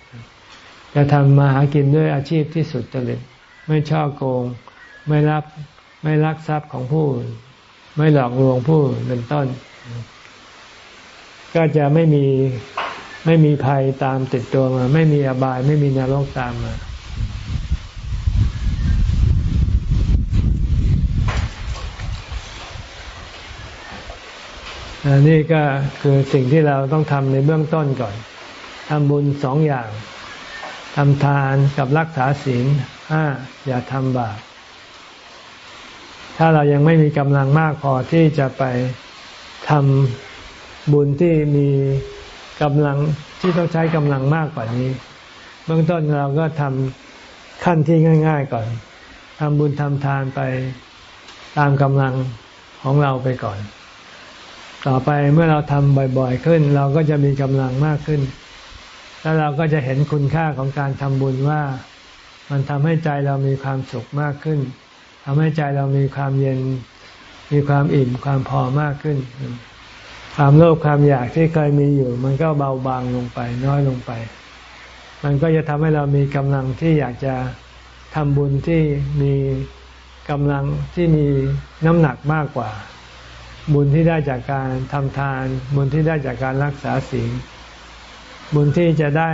จะทำมาหากินด้วยอาชีพที่สุดจริต ไม่ช่อโกง ไม่รับไม่ลักทรัพย์ของผู้อื่นไม่หลอกลวงผู้อื่นเป็นต้น ก็จะไม่มีไม่มีภัยตามติดตัวมา ไม่มีอบาย ไม่มีนรกตามมา อันนี้ก็คือสิ่งที่เราต้องทำในเบื้องต้นก่อนทำบุญสองอย่างทำทานกับรักษาศีล ห้าอย่าทำบาปถ้าเรายังไม่มีกำลังมากพอที่จะไปทำบุญที่มีกำลังที่ต้องใช้กำลังมากกว่านี้ เบื้องต้นเราก็ทำขั้นที่ง่าย ๆก่อนทำบุญทำทานไปตามกำลังของเราไปก่อน ต่อไปเมื่อเราทำบ่อยๆขึ้น เราก็จะมีกำลังมากขึ้น แล้วเราก็จะเห็นคุณค่าของการทำบุญว่า มันทำให้ใจเรามีความสุขมากขึ้นทำให้ใจเรามีความเย็น มีความอิ่มความพอมากขึ้น ความโลภความอยากที่เคยมีอยู่ มันก็เบาบางลงไป น้อยลงไป มันก็จะทำให้เรามีกำลังที่อยากจะทำบุญที่มีกำลังที่มีน้ำหนักมากกว่า บุญที่ได้จากการทำทาน บุญที่ได้จากการรักษาศีลบุญที่จะได้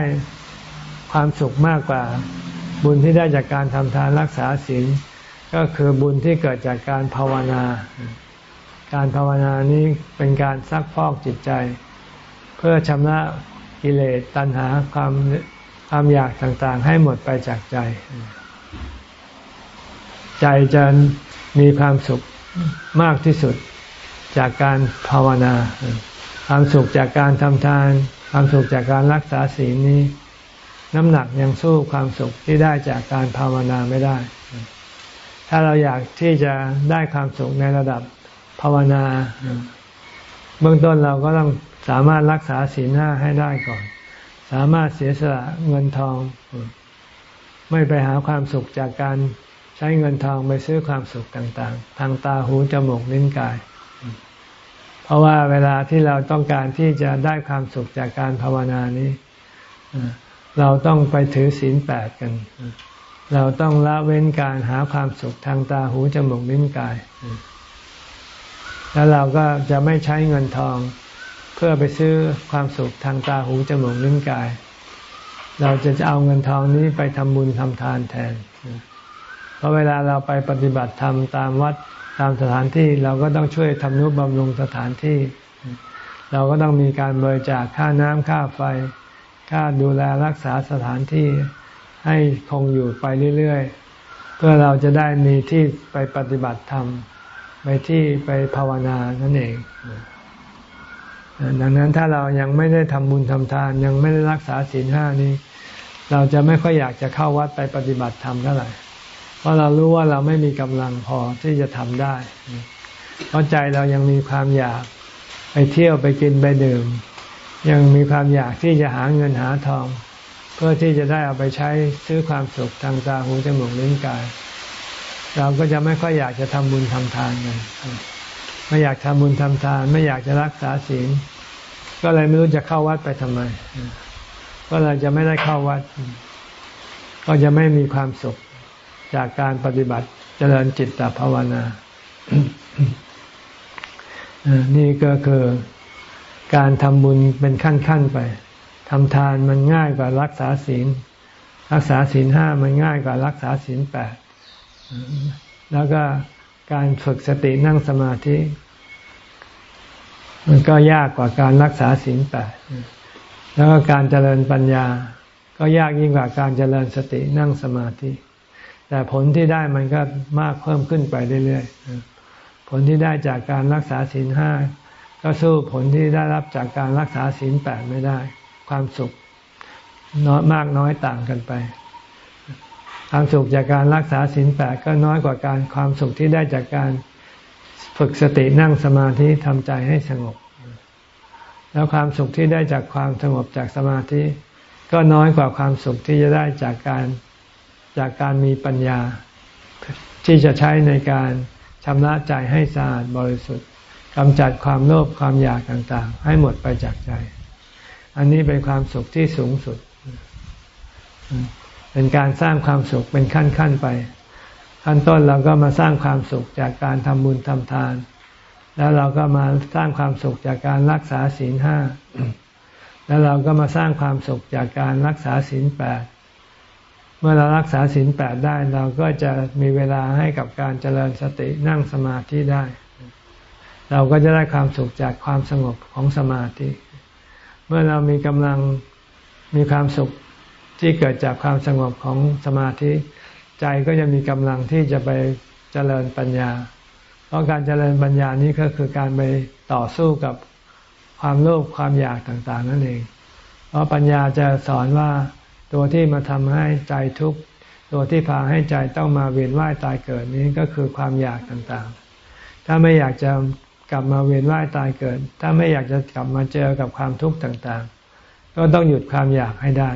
ความสุขมากกว่า บุญที่ได้จากการทำทานรักษาศีลก็คือบุญที่เกิดจากการภาวนา การภาวนานี้เป็นการซักพอกจิตใจ เพื่อชำระกิเลสตัณหาความความอยากต่างๆ ให้หมดไปจากใจ ใจจะมีความสุขมากที่สุดจากการภาวนา ความสุขจากการทำทาน ความสุขจากการรักษาศีลนี้ น้ำหนักยังสู้ความสุขที่ได้จากการภาวนาไม่ได้ ถ้าเราอยากที่จะได้ความสุขในระดับภาวนา เบื้องต้นเราก็ต้องสามารถรักษาศีลห้าให้ได้ก่อน สามารถเสียสละเงินทอง ไม่ไปหาความสุขจากการใช้เงินทองไปซื้อความสุขต่างๆ ทางตาหูจมูกลิ้นกาย เพราะว่าเวลาที่เราต้องการที่จะได้ความสุขจากการภาวนานี้ เราต้องไปถือศีลแปดกัน เราต้องละเว้นการหาความสุขทางตาหูจมูกลิ้นกาย แล้วเราก็จะไม่ใช้เงินทอง เพื่อไปซื้อความสุขทางตาหูจมูกลิ้นกาย เราจะจะเอาเงินทองนี้ไปทำบุญทำทานแทน เพราะเวลาเราไปปฏิบัติธรรมตามวัดตามสถานที่เราก็ต้องช่วยทำนุบำรุงสถานที่ เราก็ต้องมีการบริจาคค่าน้ำค่าไฟ ค่าดูแลรักษาสถานที่ให้คงอยู่ไปเรื่อยๆ เพื่อเราจะได้มีที่ไปปฏิบัติธรรม ไปที่ไปภาวนานั่นเอง ดังนั้นถ้าเรายังไม่ได้ทำบุญทำทาน ยังไม่ได้รักษาศีลห้านี้ เราจะไม่ค่อยอยากจะเข้าวัดไปปฏิบัติธรรมเท่าไหร่ เพราะเรารู้ว่าเราไม่มีกำลังพอที่จะทำได้ เพราะใจเรายังมีความอยากไปเที่ยวไปกินไปดื่ม ยังมีความอยากที่จะหาเงินหาทอง เพื่อที่จะได้เอาไปใช้ซื้อความสุขทางตาหูจมูกลิ้นกาย เราก็จะไม่ค่อยอยากจะทำบุญทำทานกันไม่อยากทำบุญทำทาน ไม่อยากจะรักษาศีลก็เลยไม่รู้จะเข้าวัดไปทำไม ก็เลยจะไม่ได้เข้าวัด ก็จะไม่มีความสุขจากการปฏิบัติเจริญจิตตภาวนา นี่ก็คือ การทำบุญเป็นขั้นๆไปทำทานมันง่ายกว่ารักษาศีล รักษาศีลห้ามันง่ายกว่ารักษาศีลแปดแล้วก็การฝึกสตินั่งสมาธิ มันก็ยากกว่าการรักษาศีลแปดแล้วก็การเจริญปัญญา ก็ยากยิ่งกว่าการเจริญสตินั่งสมาธิ แต่ผลที่ได้มันก็มากเพิ่มขึ้นไปเรื่อยๆผลที่ได้จากการรักษาศีลห้า ก็สู้ผลที่ได้รับจากการรักษาศีลแปดไม่ได้ ความสุขน้อยมากน้อยต่างกันไป ความสุขจากการรักษาศีลแปดก็น้อยกว่าการความสุขที่ได้จากการฝึกสตินั่งสมาธิทำใจให้สงบ แล้วความสุขที่ได้จากความสงบจากสมาธิ ก็น้อยกว่าความสุขที่จะได้จากการจากการมีปัญญา ที่จะใช้ในการชำระใจให้สะอาดบริสุทธิ์ กำจัดความโลภความอยากต่างๆ ให้หมดไปจากใจ อันนี้เป็นความสุขที่สูงสุด เป็นการสร้างความสุขเป็นขั้นๆไป ขั้นต้นเราก็มาสร้างความสุขจากการทำบุญทำทาน แล้วเราก็มาสร้างความสุขจากการรักษาศีลห้า แล้วเราก็มาสร้างความสุขจากการรักษาศีลแปดเมื่อเรารักษาศีลแปดได้เราก็จะมีเวลาให้กับการเจริญสตินั่งสมาธิได้ เราก็จะได้ความสุขจากความสงบของสมาธิ เมื่อเรามีกำลังมีความสุขที่เกิดจากความสงบของสมาธิ ใจก็จะมีกำลังที่จะไปเจริญปัญญา เพราะการเจริญปัญญานี้ก็คือการไปต่อสู้กับความโลภความอยากต่างๆ นั่นเอง เพราะปัญญาจะสอนว่าตัวที่มาทำให้ใจทุกข์ตัวที่พาให้ใจต้องมาเวียนว่ายตายเกิดนี้ก็คือความอยากต่างๆ ถ้าไม่อยากจะ กลับมาเวียนว่ายตายเกิด ถ้าไม่อยากจะกลับมาเจอกับความทุกข์ต่างๆ ก็ต้องหยุดความอยากให้ได้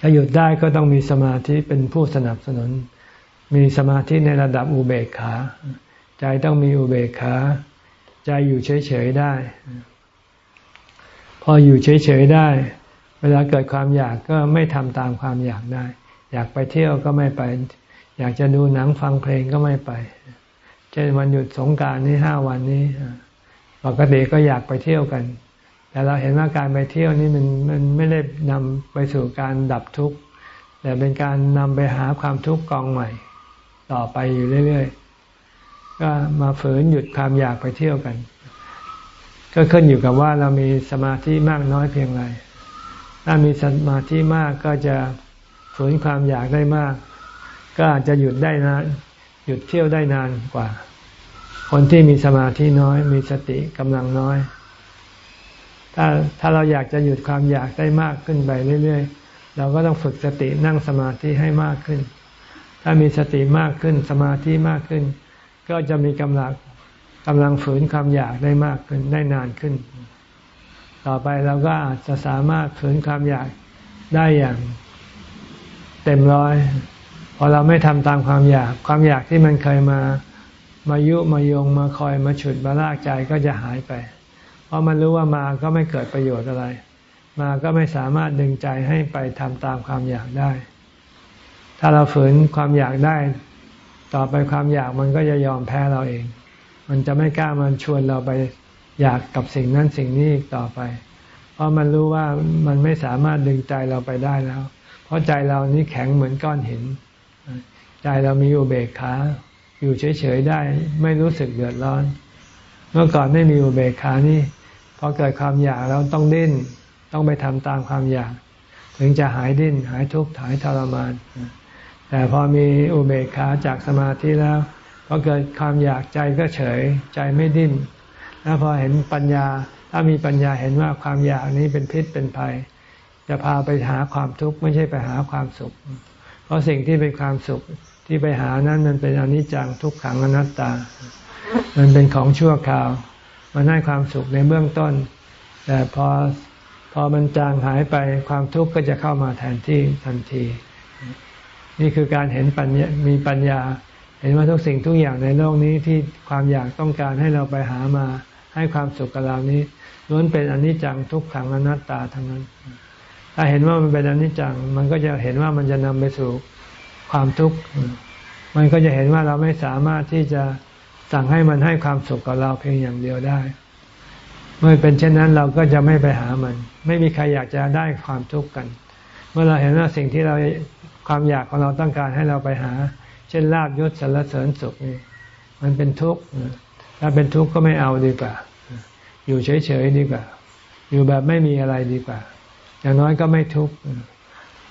จะหยุดได้ก็ต้องมีสมาธิเป็นผู้สนับสนุน มีสมาธิในระดับอุเบกขา ใจต้องมีอุเบกขา ใจอยู่เฉยๆได้ พออยู่เฉยๆได้ เวลาเกิดความอยากก็ไม่ทำตามความอยากได้ อยากไปเที่ยวก็ไม่ไป อยากจะดูหนังฟังเพลงก็ไม่ไป เช่นวันหยุดสงการนี้ห้าวันนี้ปกติก็อยากไปเที่ยวกัน แต่เราเห็นว่าการไปเที่ยวนี้มันมันไม่ได้นำไปสู่การดับทุกข์แต่เป็นการนำไปหาความทุกข์กองใหม่ ต่อไปอยู่เรื่อยๆก็มาฝืนหยุดความอยากไปเที่ยวกัน ก็ขึ้นอยู่กับว่าเรามีสมาธิมากน้อยเพียงไรถ้ามีสมาธิมากก็จะฝืนความอยากได้มาก ก็อาจจะหยุดได้นาน หยุดเที่ยวได้นานกว่า คนที่มีสมาธิน้อย มีสติกำลังน้อย ถ้าถ้าเราอยากจะหยุดความอยากได้มากขึ้นไปเรื่อยๆ เราก็ต้องฝึกสตินั่งสมาธิให้มากขึ้น ถ้ามีสติมากขึ้นสมาธิมากขึ้น ก็จะมีกำลังกำลังฝืนความอยากได้มากขึ้นได้นานขึ้น ต่อไปเราก็อาจจะสามารถฝืนความอยากได้อย่างเต็มร้อย พอเราไม่ทำตามความอยาก ความอยากที่มันเคยมามายุมายงมาคอยมาฉุดมาลากใจก็จะหายไป เพราะมันรู้ว่ามาก็ไม่เกิดประโยชน์อะไร มาก็ไม่สามารถดึงใจให้ไปทำตามความอยากได้ ถ้าเราฝืนความอยากได้ ต่อไปความอยากมันก็จะยอมแพ้เราเอง มันจะไม่กล้ามันชวนเราไปอยากกับสิ่งนั้นสิ่งนี้อีกต่อไป เพราะมันรู้ว่ามันไม่สามารถดึงใจเราไปได้แล้ว เพราะใจเรานี้แข็งเหมือนก้อนหิน ใจเรามีอุเบกขา อยู่เฉยๆได้ ไม่รู้สึกเดือดร้อน เมื่อก่อนไม่มีอุเบกขานี่พอเกิดความอยากเราต้องดิ้น ต้องไปทำตามความอยาก ถึงจะหายดิ้น หายทุกข์หายทรมาน แต่พอมีอุเบกขาจากสมาธิแล้วพอเกิดความอยากใจก็เฉย ใจไม่ดิ้น แล้วพอเห็นปัญญา ถ้ามีปัญญาเห็นว่าความอยากนี้เป็นพิษเป็นภัย จะพาไปหาความทุกข์ไม่ใช่ไปหาความสุข เพราะสิ่งที่เป็นความสุข ที่ไปหานั้นมันเป็นอนิจจังทุกขังอนัตตา มันเป็นของชั่วคราว มันให้ความสุขในเบื้องต้น แต่พอพอมันจางหายไปความทุกข์ก็จะเข้ามาแทนที่ทันที นี่คือการเห็นปัญญามีปัญญา เห็นว่าทุกสิ่งทุกอย่างในโลกนี้ที่ความอยากต้องการให้เราไปหามา ให้ความสุขกับเรานี้ล้วนเป็นอนิจจังทุกขังอนัตตาทั้งนั้น ถ้าเห็นว่ามันเป็นอนิจจัง มันก็จะเห็นว่ามันจะนำไปสู่ ความทุกข์มันก็จะเห็นว่าเราไม่สามารถที่จะสั่งให้มันให้ความสุขกับเราเพียงอย่างเดียวได้ เมื่อเป็นเช่นนั้นเราก็จะไม่ไปหามัน ไม่มีใครอยากจะได้ความทุกข์กัน เมื่อเราเห็นว่าสิ่งที่เราความอยากของเราต้องการให้เราไปหา เช่นลาบยศสรรเสริญสุขนี่มันเป็นทุกข์ถ้าเป็นทุกข์ก็ไม่เอาดีกว่า อยู่เฉยๆดีกว่า อยู่แบบไม่มีอะไรดีกว่า อย่างน้อยก็ไม่ทุกข์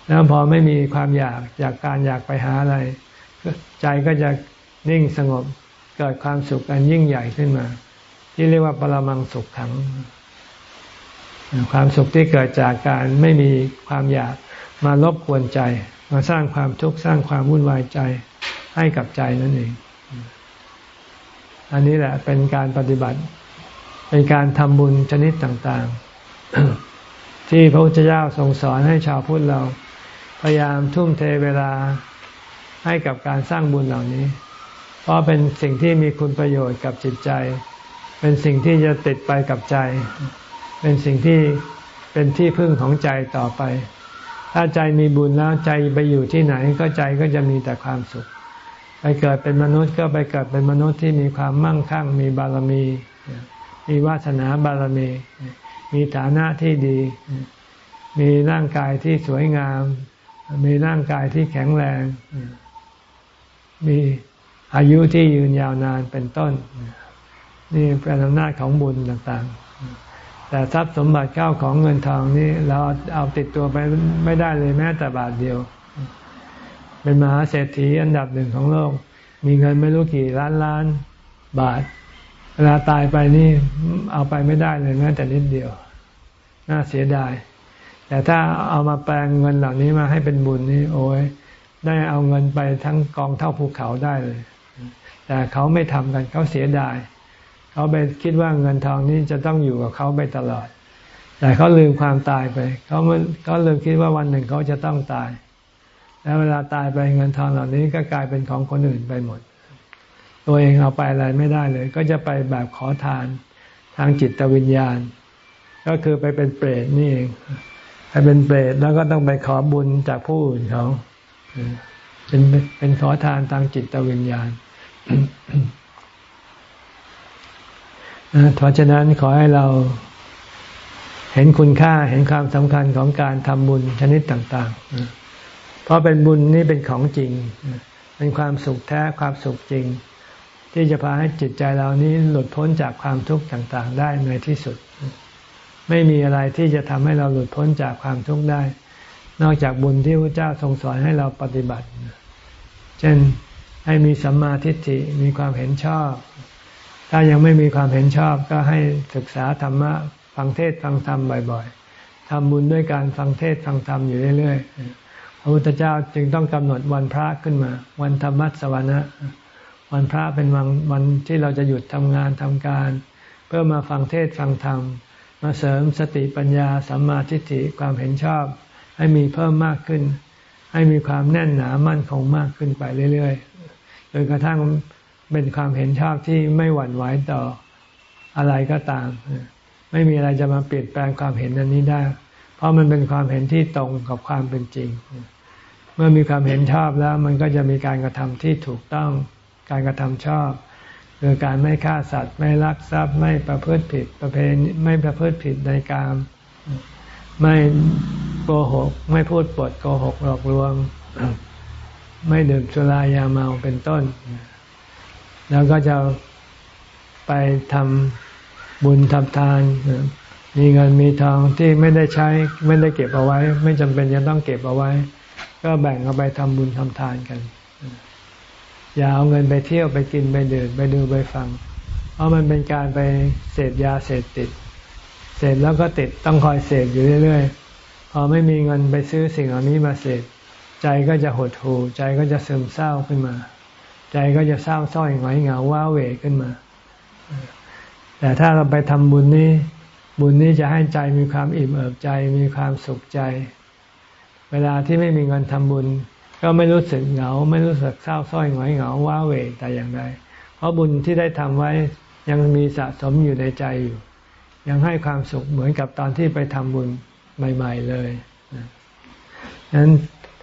แล้วพอไม่มีความอยากจากการอยากไปหาอะไร ใจก็จะนิ่งสงบเกิดความสุขอันยิ่งใหญ่ขึ้นมา ที่เรียกว่าปรมังสุขขัง ความสุขที่เกิดจากการไม่มีความอยากมารบกวนใจ มาสร้างความทุกข์สร้างความวุ่นวายใจให้กับใจนั่นเอง อันนี้แหละเป็นการปฏิบัติ เป็นการทำบุญชนิดต่าง ๆ ที่พระพุทธเจ้าทรงสอนให้ชาวพุทธเรา พยายามทุ่มเทเวลาให้กับการสร้างบุญเหล่านี้ เพราะเป็นสิ่งที่มีคุณประโยชน์กับจิตใจ เป็นสิ่งที่จะติดไปกับใจ เป็นสิ่งที่เป็นที่พึ่งของใจต่อไป ถ้าใจมีบุญแล้วใจไปอยู่ที่ไหนก็ใจก็จะมีแต่ความสุข ไปเกิดเป็นมนุษย์ก็ไปเกิดเป็นมนุษย์ที่มีความมั่งคั่ง มีบารมี มีวาสนาบารมี มีฐานะที่ดี มีร่างกายที่สวยงาม มีร่างกายที่แข็งแรง มีอายุที่ยืนยาวนานเป็นต้น นี่เป็นอำนาจของบุญต่างๆ แต่ทรัพย์สมบัติเข้าของเงินทองนี้เราเอาติดตัวไปไม่ได้เลยแม้แต่บาทเดียว เป็นมหาเศรษฐีอันดับหนึ่งของโลก มีเงินไม่รู้กี่ล้านล้านบาท เวลาตายไปนี่เอาไปไม่ได้เลยแม้แต่นิดเดียว น่าเสียดาย แต่ถ้าเอามาแปลงเงินเหล่านี้มาให้เป็นบุญนี่โอ้ยได้เอาเงินไปทั้งกองเท่าภูเขาได้เลย แต่เขาไม่ทำกันเขาเสียดาย เขาไปคิดว่าเงินทองนี้จะต้องอยู่กับเขาไปตลอด แต่เขาลืมความตายไป เขาเขาลืมคิดว่าวันหนึ่งเขาจะต้องตาย แล้วเวลาตายไปเงินทองเหล่านี้ก็กลายเป็นของคนอื่นไปหมด ตัวเองเอาไปอะไรไม่ได้เลย ก็จะไปแบบขอทานทางจิตวิญญาณ ก็คือไปเป็นเปรตนี่เอง ไปเป็นเปรตแล้วก็ต้องไปขอบุญจากผู้อื่นเขาเป็นเป็นขอทานทางจิตวิญญาณเพราะฉะนั้นขอให้เราเห็นคุณค่าเห็นความสำคัญของการทำบุญชนิดต่าง ๆ เพราะเป็นบุญนี่เป็นของจริง เป็นความสุขแท้ความสุขจริง ที่จะพาให้จิตใจเรานี้หลุดพ้นจากความทุกข์ต่าง ๆ ได้ในที่สุด ไม่มีอะไรที่จะทำให้เราหลุดพ้นจากความทุกข์ได้ นอกจากบุญที่พระเจ้าทรงสอนให้เราปฏิบัติ เช่นให้มีสัมมาทิฏฐิมีความเห็นชอบ ถ้ายังไม่มีความเห็นชอบก็ให้ศึกษาธรรมะฟังเทศฟังธรรมบ่อยๆทำบุญด้วยการฟังเทศฟังธรรมอยู่เรื่อยๆ พระพุทธเจ้าจึงต้องกำหนดวันพระขึ้นมา วันธรรมัสวรรค์วันพระเป็นวันวันที่เราจะหยุดทำงานทำการ เพื่อมาฟังเทศฟังธรรม มาเสริมสติปัญญาสัมมาทิฏฐิความเห็นชอบ ให้มีเพิ่มมากขึ้น ให้มีความแน่นหนามั่นคงมากขึ้นไปเรื่อยๆจนกระทั่งเป็นความเห็นชอบที่ไม่หวั่นไหวต่ออะไรก็ตาม ไม่มีอะไรจะมาเปลี่ยนแปลงความเห็นอันนี้ได้ เพราะมันเป็นความเห็นที่ตรงกับความเป็นจริง เมื่อมีความเห็นชอบแล้ว มันก็จะมีการกระทำที่ถูกต้องการกระทำชอบ คือการไม่ฆ่าสัตว์ ไม่ลักทรัพย์ ไม่ประพฤติผิดประเพณีไม่ประพฤติผิดในการไม่โกหก ไม่พูดปดโกหกหลอกลวง ไม่ดื่มสุรายาเมาเป็นต้น แล้วก็จะไปทำบุญทำทาน มีเงินมีทองที่ไม่ได้ใช้ไม่ได้เก็บเอาไว้ ไม่จำเป็นจะต้องเก็บเอาไว้ ก็แบ่งเอาไปทำบุญทำทานกัน อย่าเอาเงินไปเที่ยวไปกินไปดื่มไปดูไปฟัง เพราะมันเป็นการไปเสพยาเสพติด เสพแล้วก็ติดต้องคอยเสพอยู่เรื่อยๆ พอไม่มีเงินไปซื้อสิ่งเหล่านี้มาเสพใจก็จะหดหู่ใจก็จะซึมเศร้าขึ้นมา ใจก็จะเศร้าส้อยหงอยเหงาว้าเหวขึ้นมา แต่ถ้าเราไปทำบุญนี้ บุญนี้จะให้ใจมีความอิ่มเอิบใจมีความสุขใจ เวลาที่ไม่มีเงินทำบุญ ก็ไม่รู้สึกเหงา ไม่รู้สึกเศร้าส้อยหงอยเหงาว้าเหวแต่อย่างใดเพราะบุญที่ได้ทำไว้ยังมีสะสมอยู่ในใจอยู่ ยังให้ความสุขเหมือนกับตอนที่ไปทำบุญใหม่ ๆเลยฉะนั้น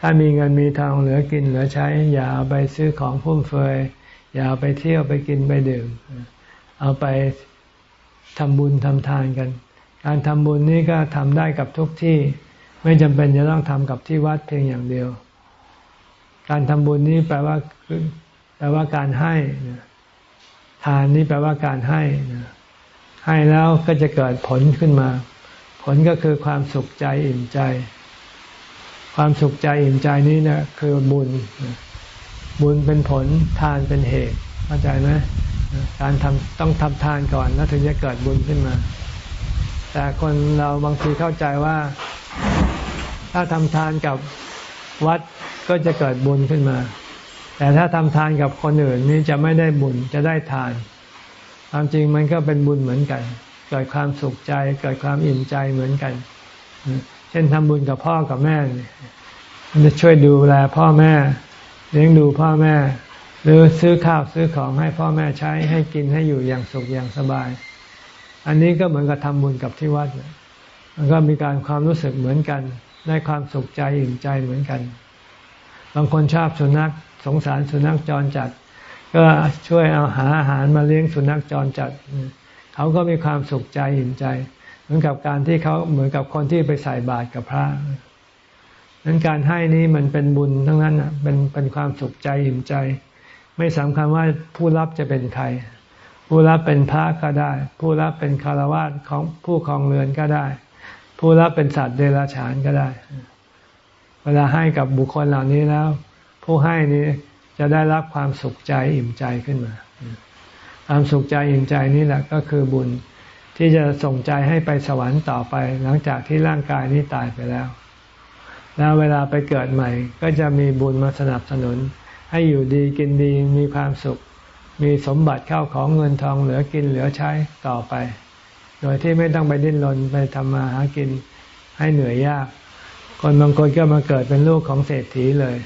ถ้ามีเงินมีทองเหลือกินเหลือใช้ อย่าเอาไปซื้อของฟุ่มเฟือยอย่าเอาไปเที่ยวไปกินไปดื่ม เอาไปทำบุญทำทานกัน การทำบุญนี้ก็ทำได้กับทุกที่ ไม่จำเป็นจะต้องทำกับที่วัดเพียงอย่างเดียว การทำบุญนี้แปลว่าแปลว่าการให้ทานนี้แปลว่าการให้ให้แล้วก็จะเกิดผลขึ้นมา ผลก็คือความสุขใจอิ่มใจ ความสุขใจอิ่มใจนี้นะคือบุญ บุญเป็นผลทานเป็นเหตุเข้าใจไหมการทำต้องทำทานก่อนแล้วถึงจะเกิดบุญขึ้นมา แต่คนเราบางทีเข้าใจว่า ถ้าทำทานกับวัด ก็จะเกิดบุญขึ้นมา แต่ถ้าทำทานกับคนอื่นนี่จะไม่ได้บุญจะได้ทาน ความจริงมันก็เป็นบุญเหมือนกัน เกิดความสุขใจ เกิดความอิ่มใจเหมือนกัน เช่นทำบุญกับพ่อกับแม่มันจะช่วยดูแลพ่อแม่เลี้ยงดูพ่อแม่ หรือซื้อข้าวซื้อของให้พ่อแม่ใช้ให้กินให้อยู่อย่างสุขอย่างสบาย อันนี้ก็เหมือนกับทำบุญกับที่วัดมันก็มีการความรู้สึกเหมือนกัน ได้ความสุขใจอิ่มใจเหมือนกัน บางคนชอบสุนัขสงสารสุนัขจรจัด ก็ช่วยเอาหาอาหารมาเลี้ยงสุนัขจรจัด เขาก็มีความสุขใจอิ่มใจ เหมือนกับการที่เขาเหมือนกับคนที่ไปใส่บาตรกับพระนั้นการให้นี้มันเป็นบุญทั้งนั้นเป็นเป็นความสุขใจอิ่มใจ ไม่สำคัญว่าผู้รับจะเป็นใคร ผู้รับเป็นพระก็ได้ ผู้รับเป็นคารวะของผู้ครองเรือนก็ได้ ผู้รับเป็นสัตว์เดรัจฉานก็ได้ เวลาให้กับบุคคลเหล่านี้แล้ว ผู้ให้นี้จะได้รับความสุขใจอิ่มใจขึ้นมา ความสุขใจอิ่มใจนี่แหละก็คือบุญที่จะส่งใจให้ไปสวรรค์ต่อไป หลังจากที่ร่างกายนี้ตายไปแล้ว แล้วเวลาไปเกิดใหม่ ก็จะมีบุญมาสนับสนุน ให้อยู่ดีกินดีมีความสุข มีสมบัติเข้าของเงินทองเหลือกินเหลือใช้ต่อไป โดยที่ไม่ต้องไปดิ้นรนไปทำมาหากินให้เหนื่อยยาก คนบางคนก็มาเกิดเป็นลูกของเศรษฐีเลย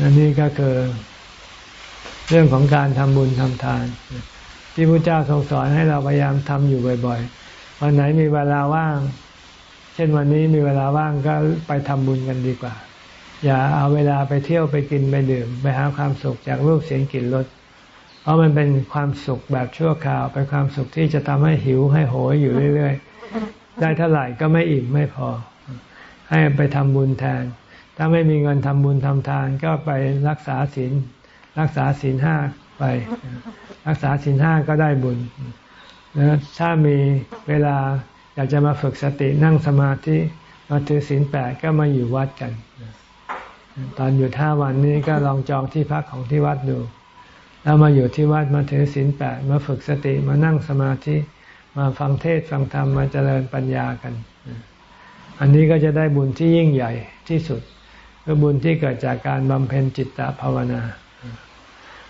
อันนี้ก็คือเรื่องของการทำบุญทำทาน ที่พระเจ้าทรงสอนให้เราพยายามทำอยู่บ่อยๆ วันไหนมีเวลาว่าง เช่นวันนี้มีเวลาว่างก็ไปทำบุญกันดีกว่า อย่าเอาเวลาไปเที่ยวไปกินไปดื่ม ไปหาความสุขจากรูปเสียงกลิ่นรสเพราะมันเป็นความสุขแบบชั่วคราว เป็นความสุขที่จะทำให้หิวให้โหยอยู่เรื่อยๆ ได้เท่าไหร่ก็ไม่อิ่มไม่พอ ให้ไปทำบุญแทน ถ้าไม่มีเงินทำบุญทำทานก็ไปรักษาศีลรักษาศีลห้าไป รักษาศีลห้าก็ได้บุญนะถ้ามีเวลาอยากจะมาฝึกสตินั่งสมาธิมาถือศีลแปดก็มาอยู่วัดกัน ตอนอยู่ท่าวันนี้ก็ลองจองที่พักของที่วัดดู แล้วมาอยู่ที่วัดมาถือศีลแปดมาฝึกสติมานั่งสมาธิ มาฟังเทศฟังธรรมมาเจริญปัญญากัน อันนี้ก็จะได้บุญที่ยิ่งใหญ่ที่สุดคือบุญที่เกิดจากการบำเพ็ญจิตตภาวนา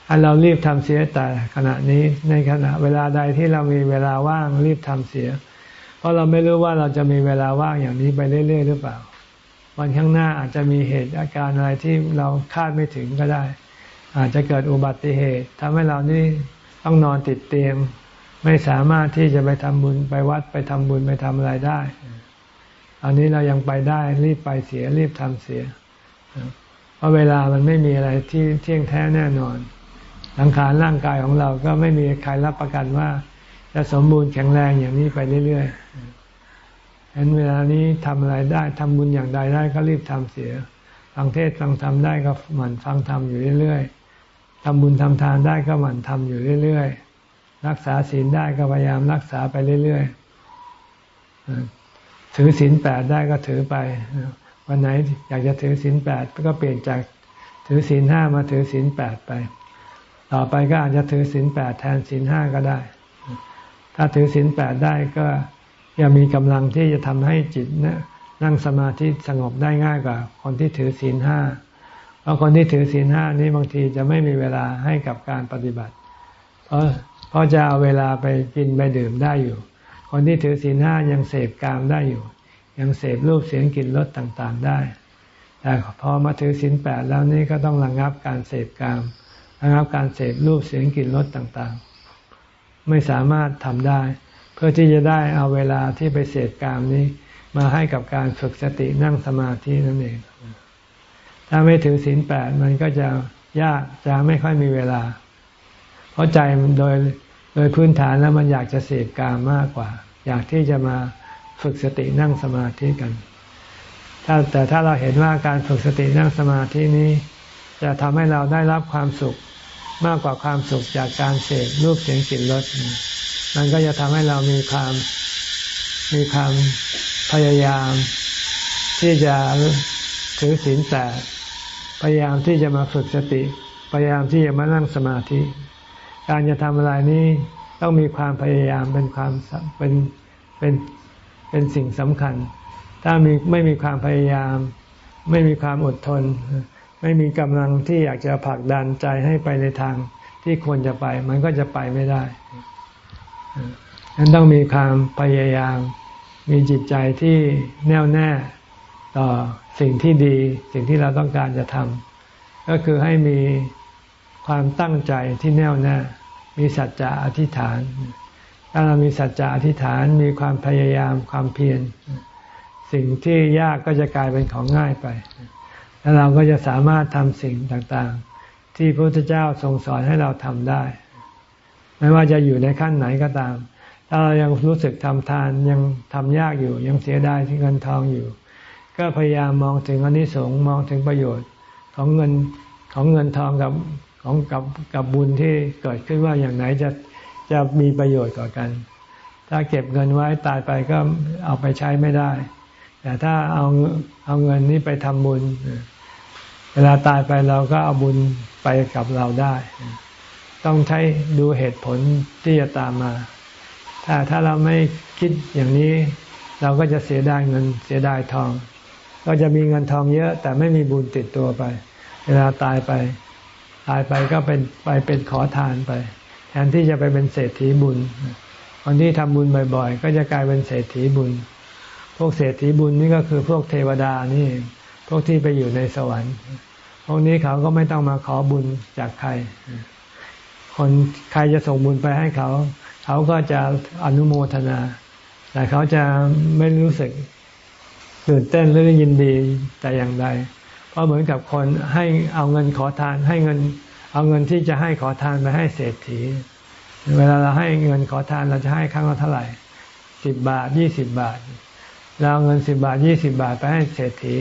อันเรารีบทำเสียแต่ขณะนี้ในขณะเวลาใดที่เรามีเวลาว่างรีบทำเสีย เพราะเราไม่รู้ว่าเราจะมีเวลาว่างอย่างนี้ไปเรื่อยๆหรือเปล่า วันข้างหน้าอาจจะมีเหตุอาการอะไรที่เราคาดไม่ถึงก็ได้ อาจจะเกิดอุบัติเหตุทำให้เรานี่ต้องนอนติดเตียง ไม่สามารถที่จะไปทำบุญไปวัดไปทำบุญไปทำอะไรได้ อันนี้เรายังไปได้รีบไปเสียรีบทำเสีย เพราะเวลามันไม่มีอะไรที่เที่ยงแท้แน่นอนสังขารร่างกายของเราก็ไม่มีใครรับประกันว่า จะสมบูรณ์แข็งแรงอย่างนี้ไปเรื่อยๆเห็นเวลานี้ทำอะไรได้ทำบุญอย่างใดได้ก็รีบทำเสีย ฟังเทศฟังธรรมได้ก็หมั่นฟังธรรมอยู่เรื่อยๆทำบุญทำทานได้ก็หมั่นทำอยู่เรื่อยๆ รักษาศีลได้ก็พยายามรักษาไปเรื่อยๆ ถือศีลแปดได้ก็ถือไป วันไหนอยากจะถือศีลแปดก็เปลี่ยนจากถือศีลห้ามาถือศีลแปดไป ต่อไปก็อาจจะถือศีลแปดแทนศีลห้าก็ได้ ถ้าถือศีลแปดได้ก็ยังมีกำลังที่จะทำให้จิตนั่งสมาธิสงบได้ง่ายกว่า คนที่ถือศีลห้าเพราะคนที่ถือศีลห้านี้บางทีจะไม่มีเวลาให้กับการปฏิบัติ เพราะเพราะจะเอาเวลาไปกินไปดื่มได้อยู่ คนที่ถือศีลห้ายังเสพกามได้อยู่ ยังเสพรูปเสียงกลิ่นรสต่างๆได้ แต่พอมาถือศีลแปดแล้วนี่ก็ต้องระงงับการเสพกามนะครับการเสพรูปเสียงกลิ่นรสต่างๆ ไม่สามารถทำได้ เพื่อที่จะได้เอาเวลาที่ไปเสพกามนี้ มาให้กับการฝึกสตินั่งสมาธินั่นเอง ถ้าไม่ถือศีลแปดมันก็จะยากจะไม่ค่อยมีเวลา เพราะใจมันโดย โดยพื้นฐานแล้วมันอยากจะเสพกามมากกว่า อยากที่จะมาฝึกสตินั่งสมาธิกัน ถ้าแต่ถ้าเราเห็นว่าการฝึกสตินั่งสมาธินี้ จะทำให้เราได้รับความสุขมากกว่าความสุขจากการเสพรูปเสียงกลิ่นรสมันก็จะทำให้เรามีความมีความพยายาม ที่จะถือศีลแปดพยายามที่จะมาฝึกสติ พยายามที่จะมานั่งสมาธิ การจะทำอะไรนี้ต้องมีความพยายามเป็นความเป็นเป็นเป็นสิ่งสำคัญ ถ้ามีไม่มีความพยายาม ไม่มีความอดทน ไม่มีกำลังที่อยากจะผลักดันใจให้ไปในทางที่ควรจะไป มันก็จะไปไม่ได้นั้นต้องมีความพยายาม มีจิตใจที่แน่วแน่ต่อสิ่งที่ดี สิ่งที่เราต้องการจะทำก็คือให้มี ความตั้งใจที่แน่วแน่มีสัจจะอธิษฐาน ถ้าเรามีสัจจะอธิษฐานมีความพยายามความเพียรสิ่งที่ยากก็จะกลายเป็นของง่ายไป แล้วเราก็จะสามารถทำสิ่งต่างๆ ที่พระพุทธเจ้าทรงสอนให้เราทำได้ ไม่ว่าจะอยู่ในขั้นไหนก็ตาม ถ้าเรายังรู้สึกทำทานยังทำยากอยู่ ยังเสียดายที่เงินทองอยู่ ก็พยายามมองถึงอนิสงส์มองถึงประโยชน์ของเงินของเงินทองกับ ของกับกับบุญที่เกิดขึ้นว่าอย่างไหนจะจะมีประโยชน์กว่ากัน ถ้าเก็บเงินไว้ตายไปก็เอาไปใช้ไม่ได้ แต่ถ้าเอาเอาเงินนี้ไปทำบุญ เวลาตายไปเราก็เอาบุญไปกับเราได้ ต้องใช้ดูเหตุผลที่จะตามมา ถ้าถ้าเราไม่คิดอย่างนี้ เราก็จะเสียดายเงินเสียดายทอง ก็จะมีเงินทองเยอะ แต่ไม่มีบุญติดตัวไป เวลาตายไป ตายไปก็เป็นไปเป็นขอทานไป แทนที่จะไปเป็นเศรษฐีบุญคนที่ทำบุญบ่อย ๆ ก็จะกลายเป็นเศรษฐีบุญ พวกเศรษฐีบุญนี่ก็คือพวกเทวดานี่ พวกที่ไปอยู่ในสวรรค์พวกนี้เขาก็ไม่ต้องมาขอบุญจากใคร คนใครจะส่งบุญไปให้เขา เขาก็จะอนุโมทนา แต่เขาจะไม่รู้สึกตื่นเต้นหรือยินดีแต่อย่างใด เพราะเหมือนกับคนให้เอาเงินขอทานให้เงิน เอาเงินที่จะให้ขอทานไปให้เศรษฐี เวลาเราให้เงินขอทานเราจะให้ครั้งละเท่าไหร่สิบบาทยี่สิบบาทเราเอาเงินสิบบาทยี่สิบาทไปให้เศรษฐี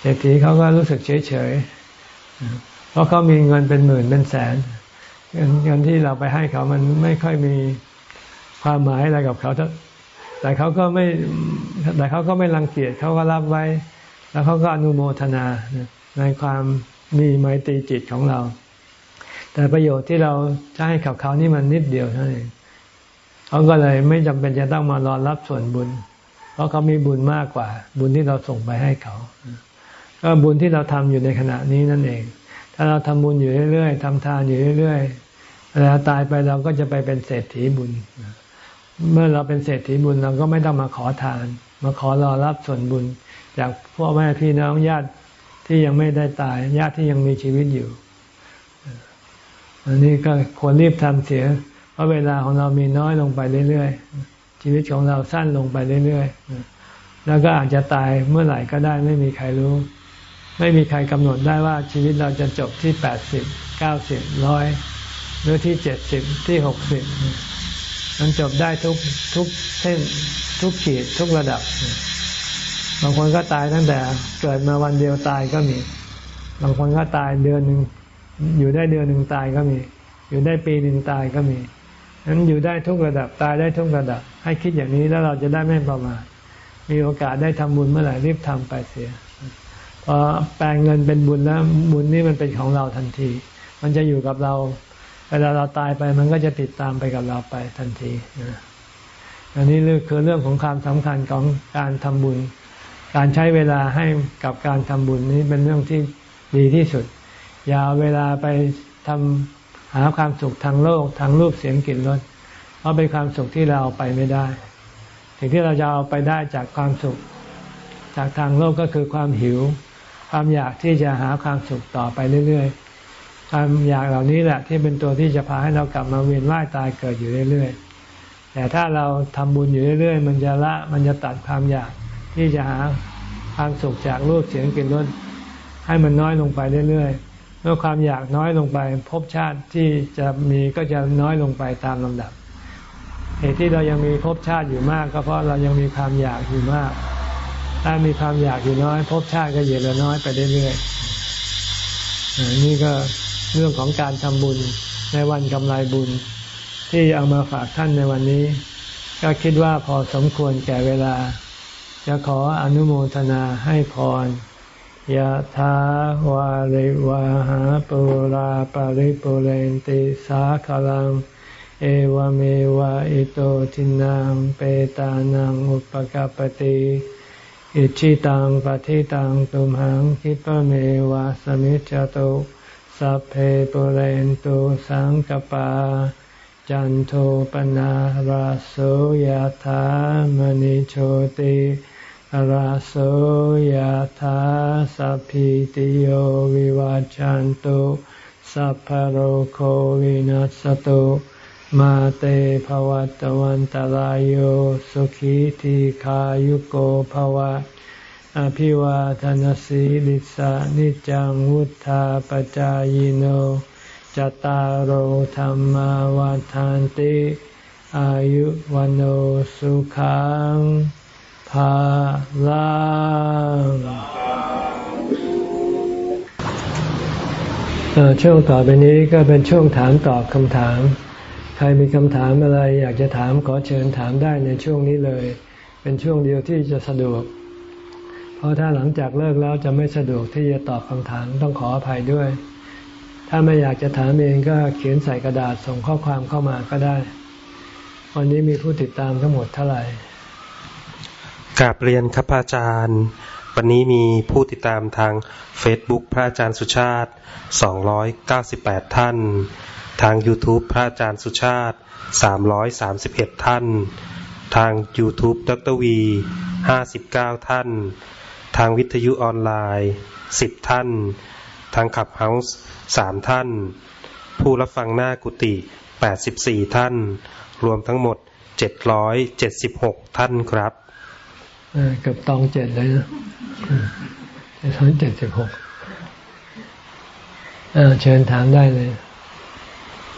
เศรษฐีเขาก็รู้สึกเฉยเฉยเพราะเขามีเงินเป็นหมื่นเป็นแสนเงินเงินที่เราไปให้เขามันไม่ค่อยมีความหมายอะไรกับเขาแต่เขาก็ไม่แต่เขาก็ไม่รังเกียจเขาก็รับไว้ แล้วเขาก็อนุโมทนาในความมีไมตรีจิตของเรา แต่ประโยชน์ที่เราจะให้กับเขานี่มันนิดเดียวเท่านั้นเขาก็เลยไม่จำเป็นจะต้องมารอรับส่วนบุญ เพราะเขามีบุญมากกว่า บุญที่เราส่งไปให้เขาก็บุญที่เราทำอยู่ในขณะนี้นั่นเอง ถ้าเราทำบุญอยู่เรื่อยๆทำทานอยู่เรื่อยๆเวลาตายไปเราก็จะไปเป็นเศรษฐีบุญ เมื่อเราเป็นเศรษฐีบุญเราก็ไม่ต้องมาขอทาน มาขอรอรับส่วนบุญ จากพ่อแม่พี่น้องญาติที่ยังไม่ได้ตาย ญาติที่ยังมีชีวิตอยู่ อันนี้ก็ควรรีบทำเสีย เพราะเวลาของเรามีน้อยลงไปเรื่อยๆ ชีวิตของเราสั้นลงไปเรื่อยๆ แล้วก็อาจจะตายเมื่อไหร่ก็ได้ไม่มีใครรู้ ไม่มีใครกำหนดได้ว่าชีวิตเราจะจบที่แปดสิบเก้าสิบร้อยหรือที่เจ็ดสิบที่หกสิบมันจบได้ทุกทุกเส้นทุกขีดทุกระดับ บางคนก็ตายตั้งแต่เกิดมาวันเดียวตายก็มี บางคนก็ตายเดือนหนึ่งอยู่ได้เดือนหนึ่งตายก็มี อยู่ได้ปีหนึ่งตายก็มีนั้นอยู่ได้ทุกระดับตายได้ทุกระดับ ให้คิดอย่างนี้แล้วเราจะได้ไม่ประมาทมีโอกาสได้ทำบุญเมื่อไหร่รีบทำไปเสียพอแปลงเงินเป็นบุญแล้วบุญนี่มันเป็นของเราทันที มันจะอยู่กับเราเวลาเราตายไปมันก็จะติดตามไปกับเราไปทันทีอันนี้คือเรื่องของความสำคัญของการทำบุญ การใช้เวลาให้กับการทำบุญนี้เป็นเรื่องที่ดีที่สุด อย่าเอาเวลาไปทำหาความสุขทางโลกทางรูปเสียงกลิ่นรสเพราะเป็นความสุขที่เราเอาไปไม่ได้สิ่งที่เราจะเอาไปได้จากความสุข จากทางโลกก็คือความหิว ความอยากที่จะหาความสุขต่อไปเรื่อยๆ ความอยากเหล่านี้แหละที่เป็นตัวที่จะพาให้เรากลับมาเวียนว่ายตายเกิดอยู่เรื่อยๆ แต่ถ้าเราทำบุญอยู่เรื่อยๆ มันจะละมันจะตัดความอยาก ที่จะหาความสุขจากรูปเสียงกลิ่นรสให้มันน้อยลงไปเรื่อยๆเมื่อความอยากน้อยลงไปภพชาติที่จะมีก็จะน้อยลงไปตามลำดับ เหตุที่เรายังมีภพชาติอยู่มาก ก็เพราะเรายังมีความอยากอยู่มาก ถ้ามีความอยากอยู่น้อยภพชาติก็เยอะน้อยไปเรื่อยๆนี่ก็เรื่องของการทำบุญในวันกำไรบุญ ที่เอามาฝากท่านในวันนี้ ก็คิดว่าพอสมควรแก่เวลา จะขออนุโมทนาให้พรยะถาวาริวาหาปุราปาริปุเรนติสาคลัง เอวเมวะอิโตทินังเปตานังอุปกาปติอิชิตังปฏิตังตุมหังคิปเมวะสมิจจตุสัพเพปุเรนตุสังกปา จันโทปนะราโสยธามณิโชติ ราโสยธาสัพพิติโยวิวาจันตุสัพพโรโควินัสตุมาเตภวัตวันตารโยสุขีทีขายุโกภวะ อภิวาทนสีลิสานิจังวุธาปจายโนจตารโหธรรมวาทานติ อายุวันโอสุขัง ภาลังช่วงต่อไปนี้ก็เป็นช่วงถามตอบคำถาม ใครมีคำถามอะไรอยากจะถามขอเชิญถามได้ในช่วงนี้เลย เป็นช่วงเดียวที่จะสะดวก เพราะถ้าหลังจากเลิกแล้วจะไม่สะดวกที่จะตอบคำถามต้องขออภัยด้วย ถ้าไม่อยากจะถามเองก็เขียนใส่กระดาษส่งข้อความเข้ามาก็ได้ วันนี้มีผู้ติดตามทั้งหมดเท่าไหร่ กราบเรียนครับอาจารย์ วันนี้มีผู้ติดตามทาง Facebook พระอาจารย์สุชาติ 298 ท่าน ทาง YouTube พระอาจารย์สุชาติ 331 ท่าน ทาง YouTube ดรวี 59 ท่าน ทางวิทยุออนไลน์ 10 ท่าน ทางขับเฮาส์สามท่าน ผู้รับฟังหน้ากุฏิแปดสิบสี่ท่าน รวมทั้งหมดเจ็ดร้อยเจ็ดสิบหกท่านครับ เกือบตองเจ็ดเลยนะเจ็ดร้อยเจ็ดสิบหกเชิญถามได้เลย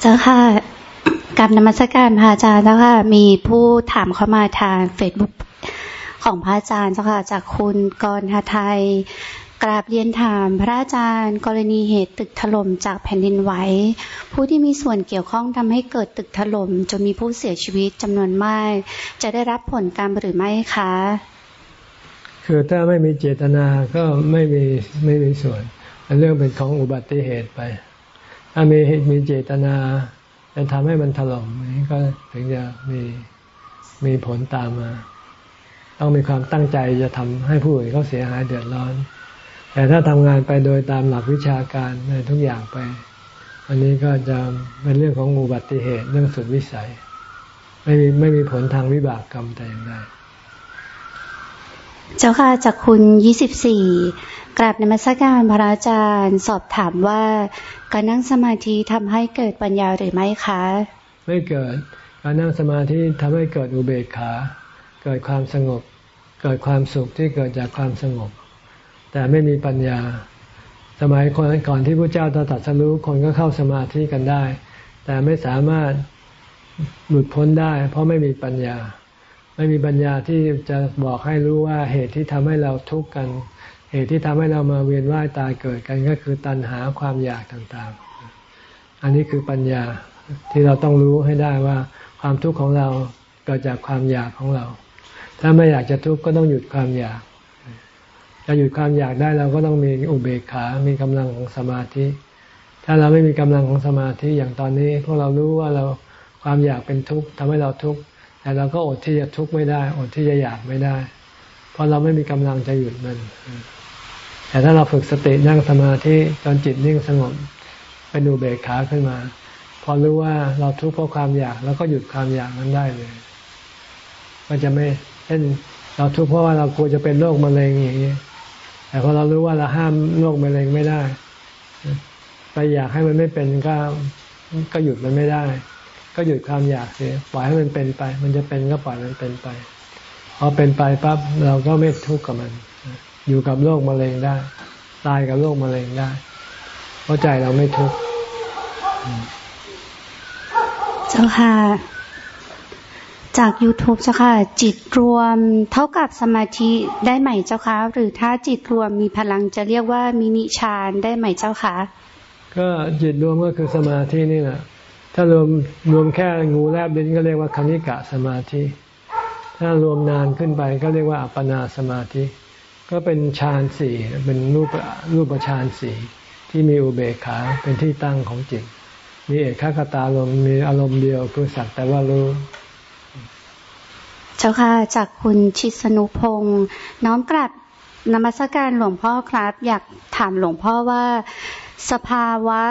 เจ้าค่ะกับนมัสการพระอาจารย์เจ้าค่ะ มีผู้ถามเข้ามาทางเฟซบุ๊กของพระอาจารย์เจ้าค่ะ จากคุณกรหไทยกราบเรียนถามพระอาจารย์ กรณีเหตุตึกถล่มจากแผ่นดินไหวผู้ที่มีส่วนเกี่ยวข้องทำให้เกิดตึกถล่มจนมีผู้เสียชีวิตจำนวนมาก จะได้รับผลกรรมหรือไม่คะ คือถ้าไม่มีเจตนาก็ไม่มีไม่มีส่วนเรื่องเป็นของอุบัติเหตุไป ถ้ามีมีเจตนาจะทำให้มันถล่มนี้ก็ถึงจะมีมีผลตามมา ต้องมีความตั้งใจจะทำให้ผู้อื่นเขาเสียหายเดือดร้อน แต่ถ้าทำงานไปโดยตามหลักวิชาการในทุกอย่างไป อันนี้ก็จะเป็นเรื่องของอุบัติเหตุเรื่องสุดวิสัย ไม่มีไม่มีผลทางวิบากกรรมแต่อย่างใด เจ้าค่ะจากคุณยี่สิบสี่กราบในมัสการพระอาจารย์สอบถามว่าการนั่งสมาธิทำให้เกิดปัญญาหรือไม่คะ ไม่เกิด การนั่งสมาธิทำให้เกิดอุเบกขา เกิดความสงบ เกิดความสุขที่เกิดจากความสงบ แต่ไม่มีปัญญา สมัยคนก่อนที่พระเจ้าตรัสรู้คนก็เข้าสมาธิกันได้ แต่ไม่สามารถหลุดพ้นได้ เพราะไม่มีปัญญา ไม่มีปัญญาที่จะบอกให้รู้ว่าเหตุที่ทำให้เราทุกข์กัน เหตุที่ทำให้เรามาเวียนว่ายตายเกิดกันก็คือตัณหาความอยากต่างๆ อันนี้คือปัญญาที่เราต้องรู้ให้ได้ว่าความทุกข์ของเราเกิดจากความอยากของเรา ถ้าไม่อยากจะทุกข์ก็ต้องหยุดความอยากจะหยุดความอยากได้เราก็ต้องมีอุเบกขา มีกำลังของสมาธิ ถ้าเราไม่มีกำลังของสมาธิอย่างตอนนี้พวกเรารู้ว่าเราความอยากเป็นทุกข์ทำให้เราทุกข์ แต่เราก็อดที่จะทุกข์ไม่ได้ อดที่จะอยากไม่ได้ เพราะเราไม่มีกำลังจะหยุดมัน แต่ถ้าเราฝึกสตินั่งสมาธิจนจิตนิ่งสงบเป็นอุเบกขาขึ้นมา พอรู้ว่าเราทุกข์เพราะความอยากแล้วก็หยุดความอยากนั้นได้เลย ก็จะไม่เช่นเราทุกข์เพราะว่าเรากลัวจะเป็นโรคมะเร็งอย่างนี้ แต่พอเรารู้ว่าเราห้ามโรคมะเร็งไม่ได้ไปอยากให้มันไม่เป็นก็ก็หยุดมันไม่ได้ ก็หยุดความอยากเสียปล่อยให้มันเป็นไป มันจะเป็นก็ปล่อยมันเป็นไปพอเป็นไปปั๊บเราก็ไม่ทุกข์กับมัน อยู่กับโรคมะเร็งได้ ตายกับโรคมะเร็งได้ เพราะใจเราไม่ทุกข์เจ้าค่ะ จาก YouTube เจ้าค่ะ จิตรวมเท่ากับสมาธิได้ไหมเจ้าคะหรือถ้าจิตรวมมีพลังจะเรียกว่ามินิชานได้ไหมเจ้าคะก็จิตรวมก็คือสมาธินี่แหละ ถ้ารวมรวมแค่งูแลบลิ้นก็เรียกว่าคณิกะสมาธิ ถ้ารวมนานขึ้นไปก็เรียกว่าอัปปนาสมาธิ ก็เป็นฌานสี่เป็นรูปรูปฌานสี่ที่มีอุเบกขาเป็นที่ตั้งของจิต มีเอกคตาลมมีอารมณ์เดียวคือสักแต่ว่ารู้เจ้าค่ะจากคุณชิสนุพงศ์น้อมกราบนมัสการหลวงพ่อครับ อยากถามหลวงพ่อว่า สภาวะ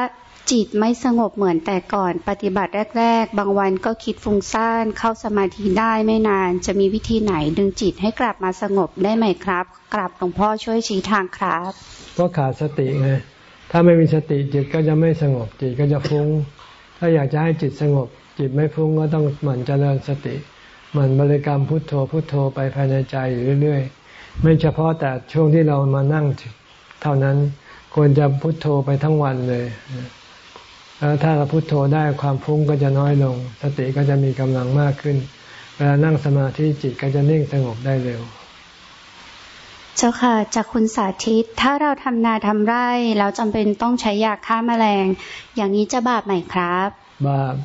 จิตไม่สงบเหมือนแต่ก่อนปฏิบัติแรก ๆ บางวันก็คิดฟุ้งซ่านเข้าสมาธิได้ไม่นาน จะมีวิธีไหนดึงจิตให้กลับมาสงบได้ไหมครับกลับหลวงพ่อช่วยชี้ทางครับก็ขาดสติไงถ้าไม่มีสติจิตก็จะไม่สงบจิตก็จะฟุ้ง ถ้าอยากจะให้จิตสงบ จิตไม่ฟุ้งก็ต้องหมั่นเจริญสติหมั่นบริกรรมพุทโธพุทโธไปภายในใจอยู่เรื่อยๆ ไม่เฉพาะแต่ช่วงที่เรามานั่งเท่านั้นควรจะพุทโธไปทั้งวันเลย แล้วถ้าเราพุโทโธได้ความฟุ้งก็จะน้อยลง สติก็จะมีกำลังมากขึ้น เวลานั่งสมาธิจิตก็จะนิ่งสงบได้เร็ว เจ้าค่ะ จากคุณสาธิต ถ้าเราทำนาทำไร่เราจำเป็นต้องใช้ยาฆ่าแมลง อย่างนี้จะบาปไหมครับ บาป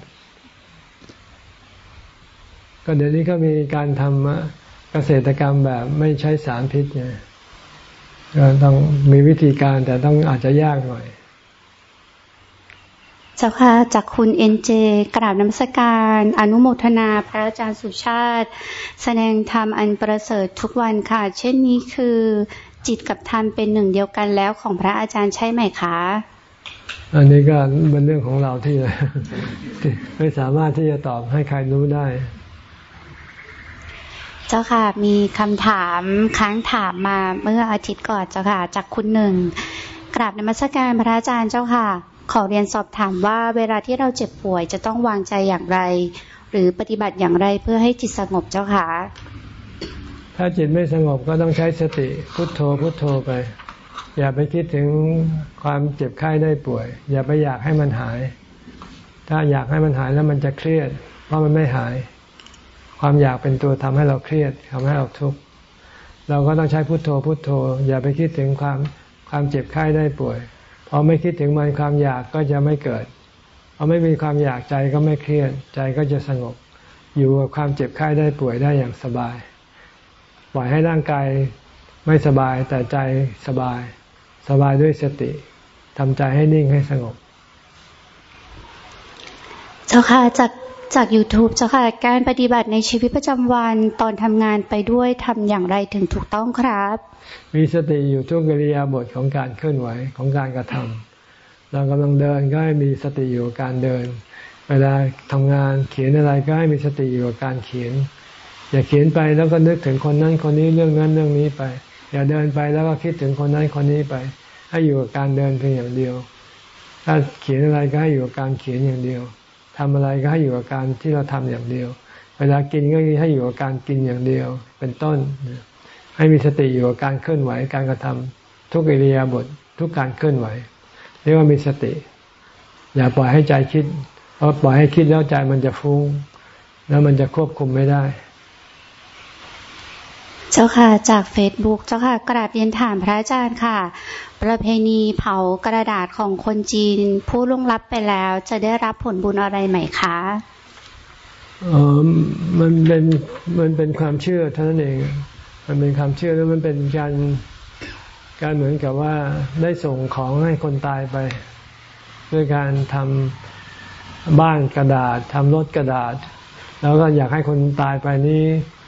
ก็เดี๋ยวนี้ก็มีการทำเกษตรกรรมแบบไม่ใช้สารพิษไงก็ต้องมีวิธีการแต่ต้องอาจจะยากหน่อย เจ้าค่ะจากคุณเอ็นเจกราบน้ำสการ อนุโมทนาพระอาจารย์สุชาติ แสดงธรรมอันประเสริฐทุกวันค่ะ เช่นนี้คือจิตกับธรรมเป็นหนึ่งเดียวกันแล้วของพระอาจารย์ใช่ไหมคะ อันนี้ก็เป็นเรื่องของเราที่ไม่สามารถที่จะตอบให้ใครรู้ได้ เจ้าค่ะ มีคำถามค้างถามมาเมื่ออาทิตย์ก่อนเจ้าค่ะ จากคุณหนึ่งกราบนมัสการพระอาจารย์เจ้าค่ะ ขอเรียนสอบถามว่าเวลาที่เราเจ็บป่วยจะต้องวางใจอย่างไร หรือปฏิบัติอย่างไรเพื่อให้จิตสงบเจ้าค่ะ ถ้าจิตไม่สงบก็ต้องใช้สติพุทโธพุทโธไป อย่าไปคิดถึงความเจ็บไข้ได้ป่วย อย่าไปอยากให้มันหาย ถ้าอยากให้มันหายแล้วมันจะเครียด เพราะมันไม่หาย ความอยากเป็นตัวทำให้เราเครียดทำให้เราทุกข์เราก็ต้องใช้พุทโธพุทโธ อย่าไปคิดถึงความความเจ็บไข้ได้ป่วย พอไม่คิดถึงมันความอยากก็จะไม่เกิดพอไม่มีความอยากใจก็ไม่เครียดใจก็จะสงบ อยู่กับความเจ็บไข้ได้ป่วยได้อย่างสบาย ปล่อยให้ร่างกายไม่สบายแต่ใจสบาย สบายด้วยสติทำใจให้นิ่งให้สงบ เจ้าค่ะจาก จาก YouTube เจ้าค่ะ การปฏิบัติในชีวิตประจำวันตอนทำงานไปด้วยทำอย่างไรถึงถูกต้องครับ มีสติอยู่ทุกกิริยาบทของการเคลื่อนไหวของการกระทำเรากำลังเดินก็ให้มีสติอยู่การเดิน เวลาทำงานเขียนอะไรก็ให้มีสติอยู่กับการเขียน อย่าเขียนไปแล้วก็นึกถึงคนนั้นคนนี้เรื่องนั้นเรื่องนี้ไป อย่าเดินไปแล้วก็คิดถึงคนนั้นคนนี้ไป ให้อยู่กับการเดินเพียงอย่างเดียว ถ้าเขียนอะไรก็ให้อยู่กับการเขียนอย่างเดียว ทำอะไรก็ให้อยู่กับการที่เราทำอย่างเดียว เวลากินก็ให้อยู่กับการกินอย่างเดียว เป็นต้น ให้มีสติอยู่กับการเคลื่อนไหว การกระทำทุกอิริยาบถททุกการเคลื่อนไหว เรียกว่ามีสติ อย่าปล่อยให้ใจคิด เพราะปล่อยให้คิดแล้วใจมันจะฟุ้ง แล้วมันจะควบคุมไม่ได้ เจ้าค่ะจากเฟซบุ๊กเจ้าค่ะกราบเรียนถามพระอาจารย์ค่ะ ประเพณีเผากระดาษของคนจีน ผู้ล่วงลับไปแล้ว จะได้รับผลบุญอะไรไหมคะอ๋อมันเป็นมันเป็นความเชื่อเท่านั้นเอง มันเป็นความเชื่อแล้วมันเป็นการการเหมือนกับว่าได้ส่งของให้คนตายไป ด้วยการทำบ้านกระดาษทำรถกระดาษ แล้วก็อยากให้คนตายไปนี้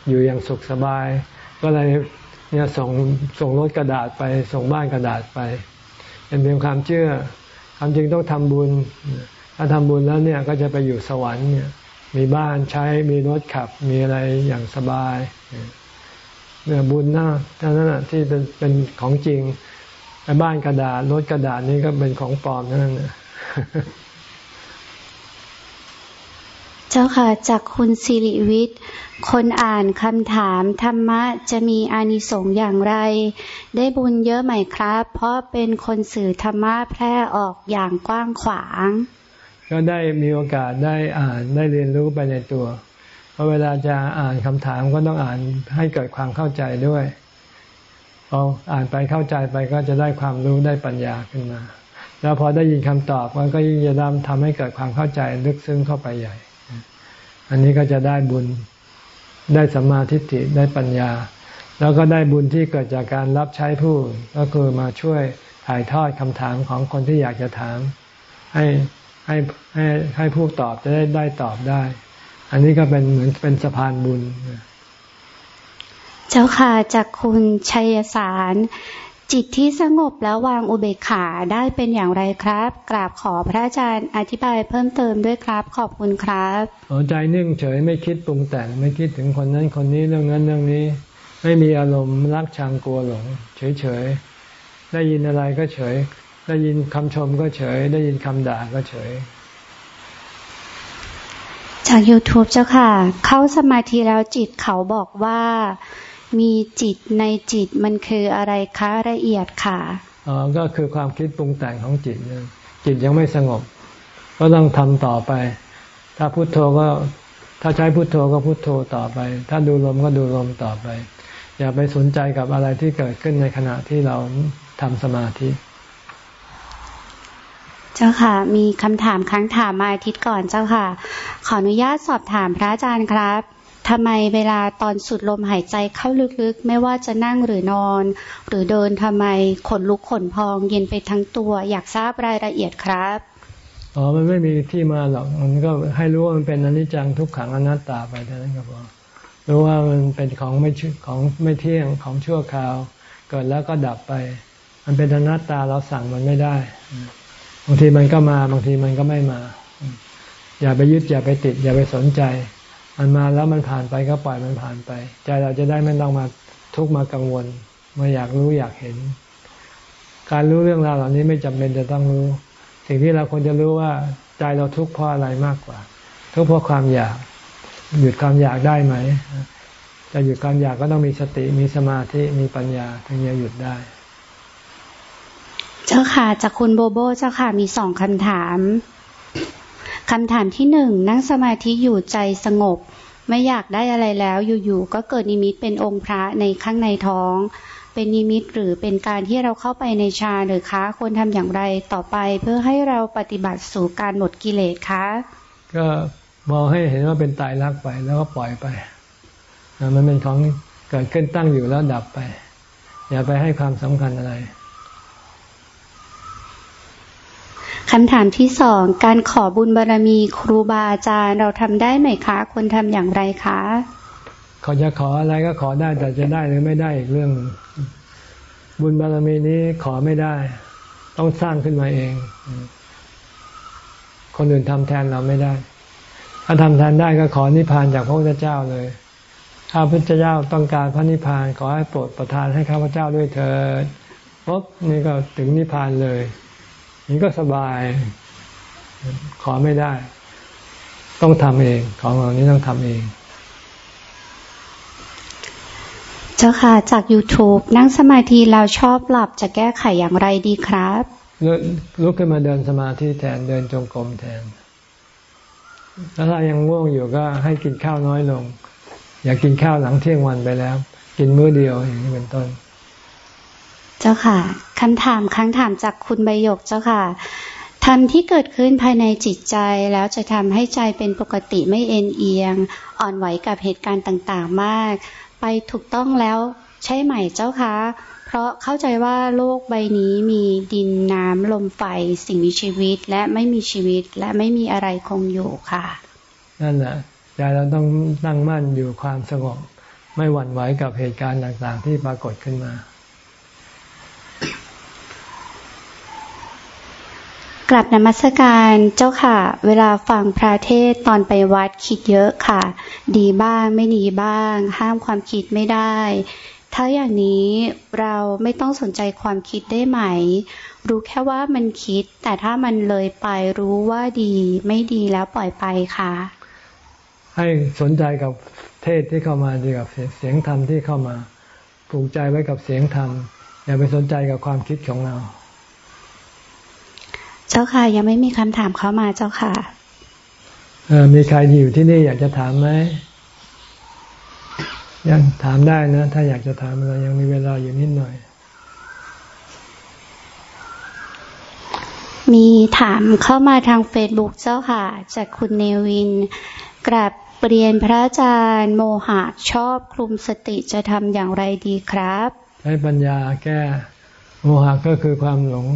อยู่อย่างสุขสบาย ก็เลยเนี่ยส่งส่งรถกระดาษไป ส่งบ้านกระดาษไป เป็นเพียงความเชื่อความจริงต้องทำบุญ ถ้าทำบุญแล้วเนี่ยก็จะไปอยู่สวรรค์เนี่ย มีบ้านใช้มีรถขับมีอะไรอย่างสบายเนี่ยบุญนะท่านั้นที่เป็นเป็นของจริงไอ้บ้านกระดาษรถกระดาษนี่ก็เป็นของปลอมนั่นนะ เจ้าค่ะจากคุณสิริวิทย์ คนอ่านคำถามธรรมะจะมีอานิสงส์อย่างไร ได้บุญเยอะไหมครับ เพราะเป็นคนสื่อธรรมะแพร่ออกอย่างกว้างขวาง ก็ได้มีโอกาสได้อ่านได้เรียนรู้ไปในตัว เพราะเวลาจะอ่านคำถามก็ต้องอ่านให้เกิดความเข้าใจด้วยพออ่านไปเข้าใจไปก็จะได้ความรู้ได้ปัญญาขึ้นมาแล้วพอได้ยินคำตอบมันก็ยิ่งจะทำให้เกิดความเข้าใจลึกซึ้งเข้าไปใหญ่ อันนี้ก็จะได้บุญได้สัมมาทิฏฐิได้ปัญญา แล้วก็ได้บุญที่เกิดจากการรับใช้ผู้ก็คือมาช่วยถ่ายทอดคำถามของคนที่อยากจะถาม ให้ให้ให้ให้ผู้ตอบจะได้ได้ตอบได้ อันนี้ก็เป็นเหมือนเป็นสะพานบุญ เจ้าค่ะจากคุณชัยสาร จิตที่สงบแล้ววางอุเบกขาได้เป็นอย่างไรครับ กราบขอพระอาจารย์อธิบายเพิ่มเติมด้วยครับ ขอบคุณครับใจนิ่งเฉยไม่คิดปรุงแต่งไม่คิดถึงคนนั้นคนนี้เรื่องนั้นเรื่องนี้ ไม่มีอารมณ์รักชังกลัวหลง เฉยเฉยได้ยินอะไรก็เฉย ได้ยินคำชมก็เฉย ได้ยินคำด่าก็เฉย จาก YouTube เจ้าค่ะ เข้าสมาธิแล้วจิตเขาบอกว่า มีจิตในจิตมันคืออะไรคะละเอียดค่ะอ๋อก็คือความคิดปรุงแต่งของจิตจิตยังไม่สงบ ก็ต้องทำต่อไป ถ้าพุโทโธก็ถ้าใช้พุโทโธก็พุโทโธต่อไป ถ้าดูลมก็ดูลมต่อไป อย่าไปสนใจกับอะไรที่เกิดขึ้นในขณะที่เราทำสมาธิเจ้าค่ะ มีคำถามครั้งถามมาอาทิตย์ก่อนเจ้าค่ะ ขออนุญาตสอบถามพระอาจารย์ครับ ทำไมเวลาตอนสุดลมหายใจเข้าลึกๆ ไม่ว่าจะนั่งหรือนอน หรือเดินทำไมขนลุกขนพองเย็นไปทั้งตัว อยากทราบรายละเอียดครับอ๋อมันไม่มีที่มาหรอกมันก็ให้รู้ว่ามันเป็นอนิจจังทุกขังอนัตตาไปเท่านั้นก็พอรู้ว่ามันเป็นของไม่ของไม่เที่ยงของชั่วคราว เกิดแล้วก็ดับไป มันเป็นอนัตตาเราสั่งมันไม่ได้บางทีมันก็มาบางทีมันก็ไม่มา อย่าไปยึดอย่าไปติด อย่าไปสนใจ มันมาแล้วมันผ่านไปก็ปล่อยมันผ่านไป ใจเราจะได้ไม่ต้องมาทุกข์มากังวลมาอยากรู้อยากเห็น การรู้เรื่องราวเหล่านี้ไม่จำเป็นจะต้องรู้ สิ่งที่เราควรจะรู้ว่าใจเราทุกข์เพราะอะไรมากกว่า ทุกข์เพราะความอยาก หยุดความอยากได้ไหมจะหยุดความอยากก็ต้องมีสติมีสมาธิมีปัญญาถึงจะหยุดได้ เจ้าค่ะจากคุณโบโบเจ้าค่ะมีสองคำถาม คำถามที่หนึ่งนั่งสมาธิอยู่ใจสงบ ไม่อยากได้อะไรแล้วอยู่ๆก็เกิดนิมิตเป็นองค์พระในข้างในท้อง เป็นนิมิตหรือเป็นการที่เราเข้าไปในฌานหรือคะควรทำอย่างไรต่อไปเพื่อให้เราปฏิบัติสู่การหมดกิเลสคะก็มองให้เห็นว่าเป็นตายรักไปแล้วก็ปล่อยไปมันเป็นของเกิดขึ้นตั้งอยู่แล้วดับไป อย่าไปให้ความสำคัญอะไร คำถามที่สองการขอบุญบารรมีครูบาอาจารย์เราทำได้ไหมคะควรทำอย่างไรคะเขาจะขออะไรก็ขอได้แต่จะได้หรือไม่ได้อีกเรื่อง บุญบารรมีนี้ขอไม่ได้ ต้องสร้างขึ้นมาเอง คนอื่นทำแทนเราไม่ได้ ถ้าทำแทนได้ก็ขอนิพพานจากพระพุทธเจ้าเลยข้าพุทธเจ้าต้องการพระนิพพานขอให้โปรดประทานให้ข้าพเจ้าด้วยเถิดปุ๊บนี่ก็ถึงนิพพานเลย นี่ก็สบาย ขอไม่ได้ ต้องทำเอง ของเหล่านี้ต้องทำเอง เจ้าค่ะ จาก YouTube นั่งสมาธิเราชอบหลับจะแก้ไขอย่างไรดีครับลุกขึ้นมาเดินสมาธิแทนเดินจงกรมแทนแล้วถ้ายังง่วงอยู่ก็ให้กินข้าวน้อยลง อย่ากกินข้าวหลังเที่ยงวันไปแล้ว กินมื้อเดียวอย่างนี้เป็นต้น เจ้าค่ะคำถามครั้งถามจากคุณใบยกเจ้าค่ะทำที่เกิดขึ้นภายในจิตใจแล้วจะทำให้ใจเป็นปกติไม่เอ็นเอียง อ่อนไหวกับเหตุการณ์ต่างๆมาก ไปถูกต้องแล้วใช่ไหมเจ้าคะ เพราะเข้าใจว่าโลกใบนี้มีดินน้ำลมไฟสิ่งมีชีวิตและไม่มีชีวิตและไม่มีอะไรคงอยู่ค่ะ นั่นแหละใจเราต้องตั้งมั่นอยู่ความสงบไม่หวั่นไหวกับเหตุการณ์ต่างๆ ที่ปรากฏขึ้นมา กลับนมัสการเจ้าค่ะ เวลาฟังพระเทศตอนไปวัดคิดเยอะค่ะ ดีบ้างไม่ดีบ้าง ห้ามความคิดไม่ได้ ถ้าอย่างนี้เราไม่ต้องสนใจความคิดได้ไหม รู้แค่ว่ามันคิด แต่ถ้ามันเลยไปรู้ว่าดีไม่ดีแล้วปล่อยไปค่ะ ให้สนใจกับเทศที่เข้ามาดีกับเสียงธรรมที่เข้ามา ผูกใจไว้กับเสียงธรรมอย่าไปสนใจกับความคิดของเรา เจ้าค่ะยังไม่มีคำถามเข้ามาเจ้าค่ะเออมีใครอยู่ที่นี่อยากจะถามไหมยังถามได้นะ ถ้าอยากจะถามอะไรยังมีเวลาอยู่นิดหน่อย มีถามเข้ามาทางเฟซบุ๊กเจ้าค่ะ จากคุณเนวินกราบเปลี่ยนพระอาจารย์โมหะชอบคลุมสติจะทำอย่างไรดีครับให้ปัญญาแก้โมหะก็คือความหลง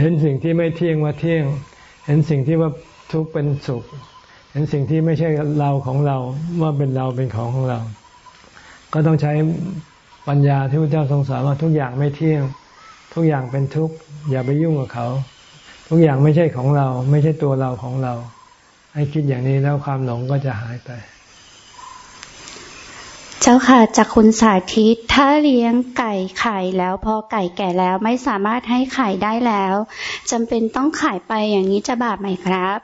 เห็นสิ่งที่ไม่เที่ยงว่าเที่ยง เห็นสิ่งที่ว่าทุกข์เป็นสุข เห็นสิ่งที่ไม่ใช่เราของเราว่าเป็นเราเป็นของของเรา ก็ต้องใช้ปัญญาที่พระเจ้าทรงสอนว่าทุกอย่างไม่เที่ยง ทุกอย่างเป็นทุกข์อย่าไปยุ่งกับเขา ทุกอย่างไม่ใช่ของเรา ไม่ใช่ตัวเราของเรา ให้คิดอย่างนี้แล้วความหลงก็จะหายไป เจ้าค่ะจากคุณสาธิต ถ้าเลี้ยงไก่ไข่แล้วพอไก่แก่แล้วไม่สามารถให้ไข่ได้แล้วจำเป็นต้องขายไปอย่างนี้จะบาปไหมครับ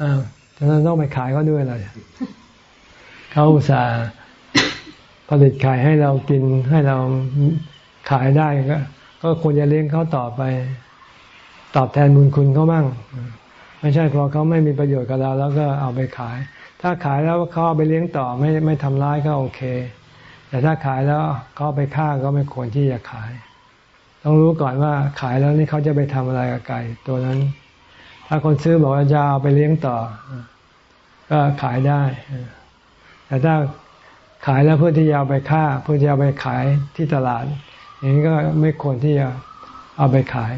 อ้าวฉะนั้นต้องไปขายเขาด้วยเลยเขาอุตส่าห์ผลิตไข่ให้เรากินให้เราขายได้ก็ก็ควรจะเลี้ยงเขาต่อไป ตอบแทนบุญคุณเขาบ้าง ไม่ใช่พอเขาไม่มีประโยชน์กับเรา แล้วก็เอาไปขาย ถ้าขายแล้วเขาเอาไปเลี้ยงต่อไม่ไม่ทำร้ายก็โอเค แต่ถ้าขายแล้วเขาไปฆ่าก็ไม่ควรที่จะขาย ต้องรู้ก่อนว่าขายแล้วนี่เขาจะไปทำอะไรกับไก่ตัวนั้น ถ้าคนซื้อบอกว่าจะเอาไปเลี้ยงต่อ ก็ขายได้ แต่ถ้าขายแล้วเพื่อที่จะเอาไปฆ่า เพื่อที่จะเอาไปขายที่ตลาด อย่างนี้ก็ไม่ควรที่จะเอาไปขาย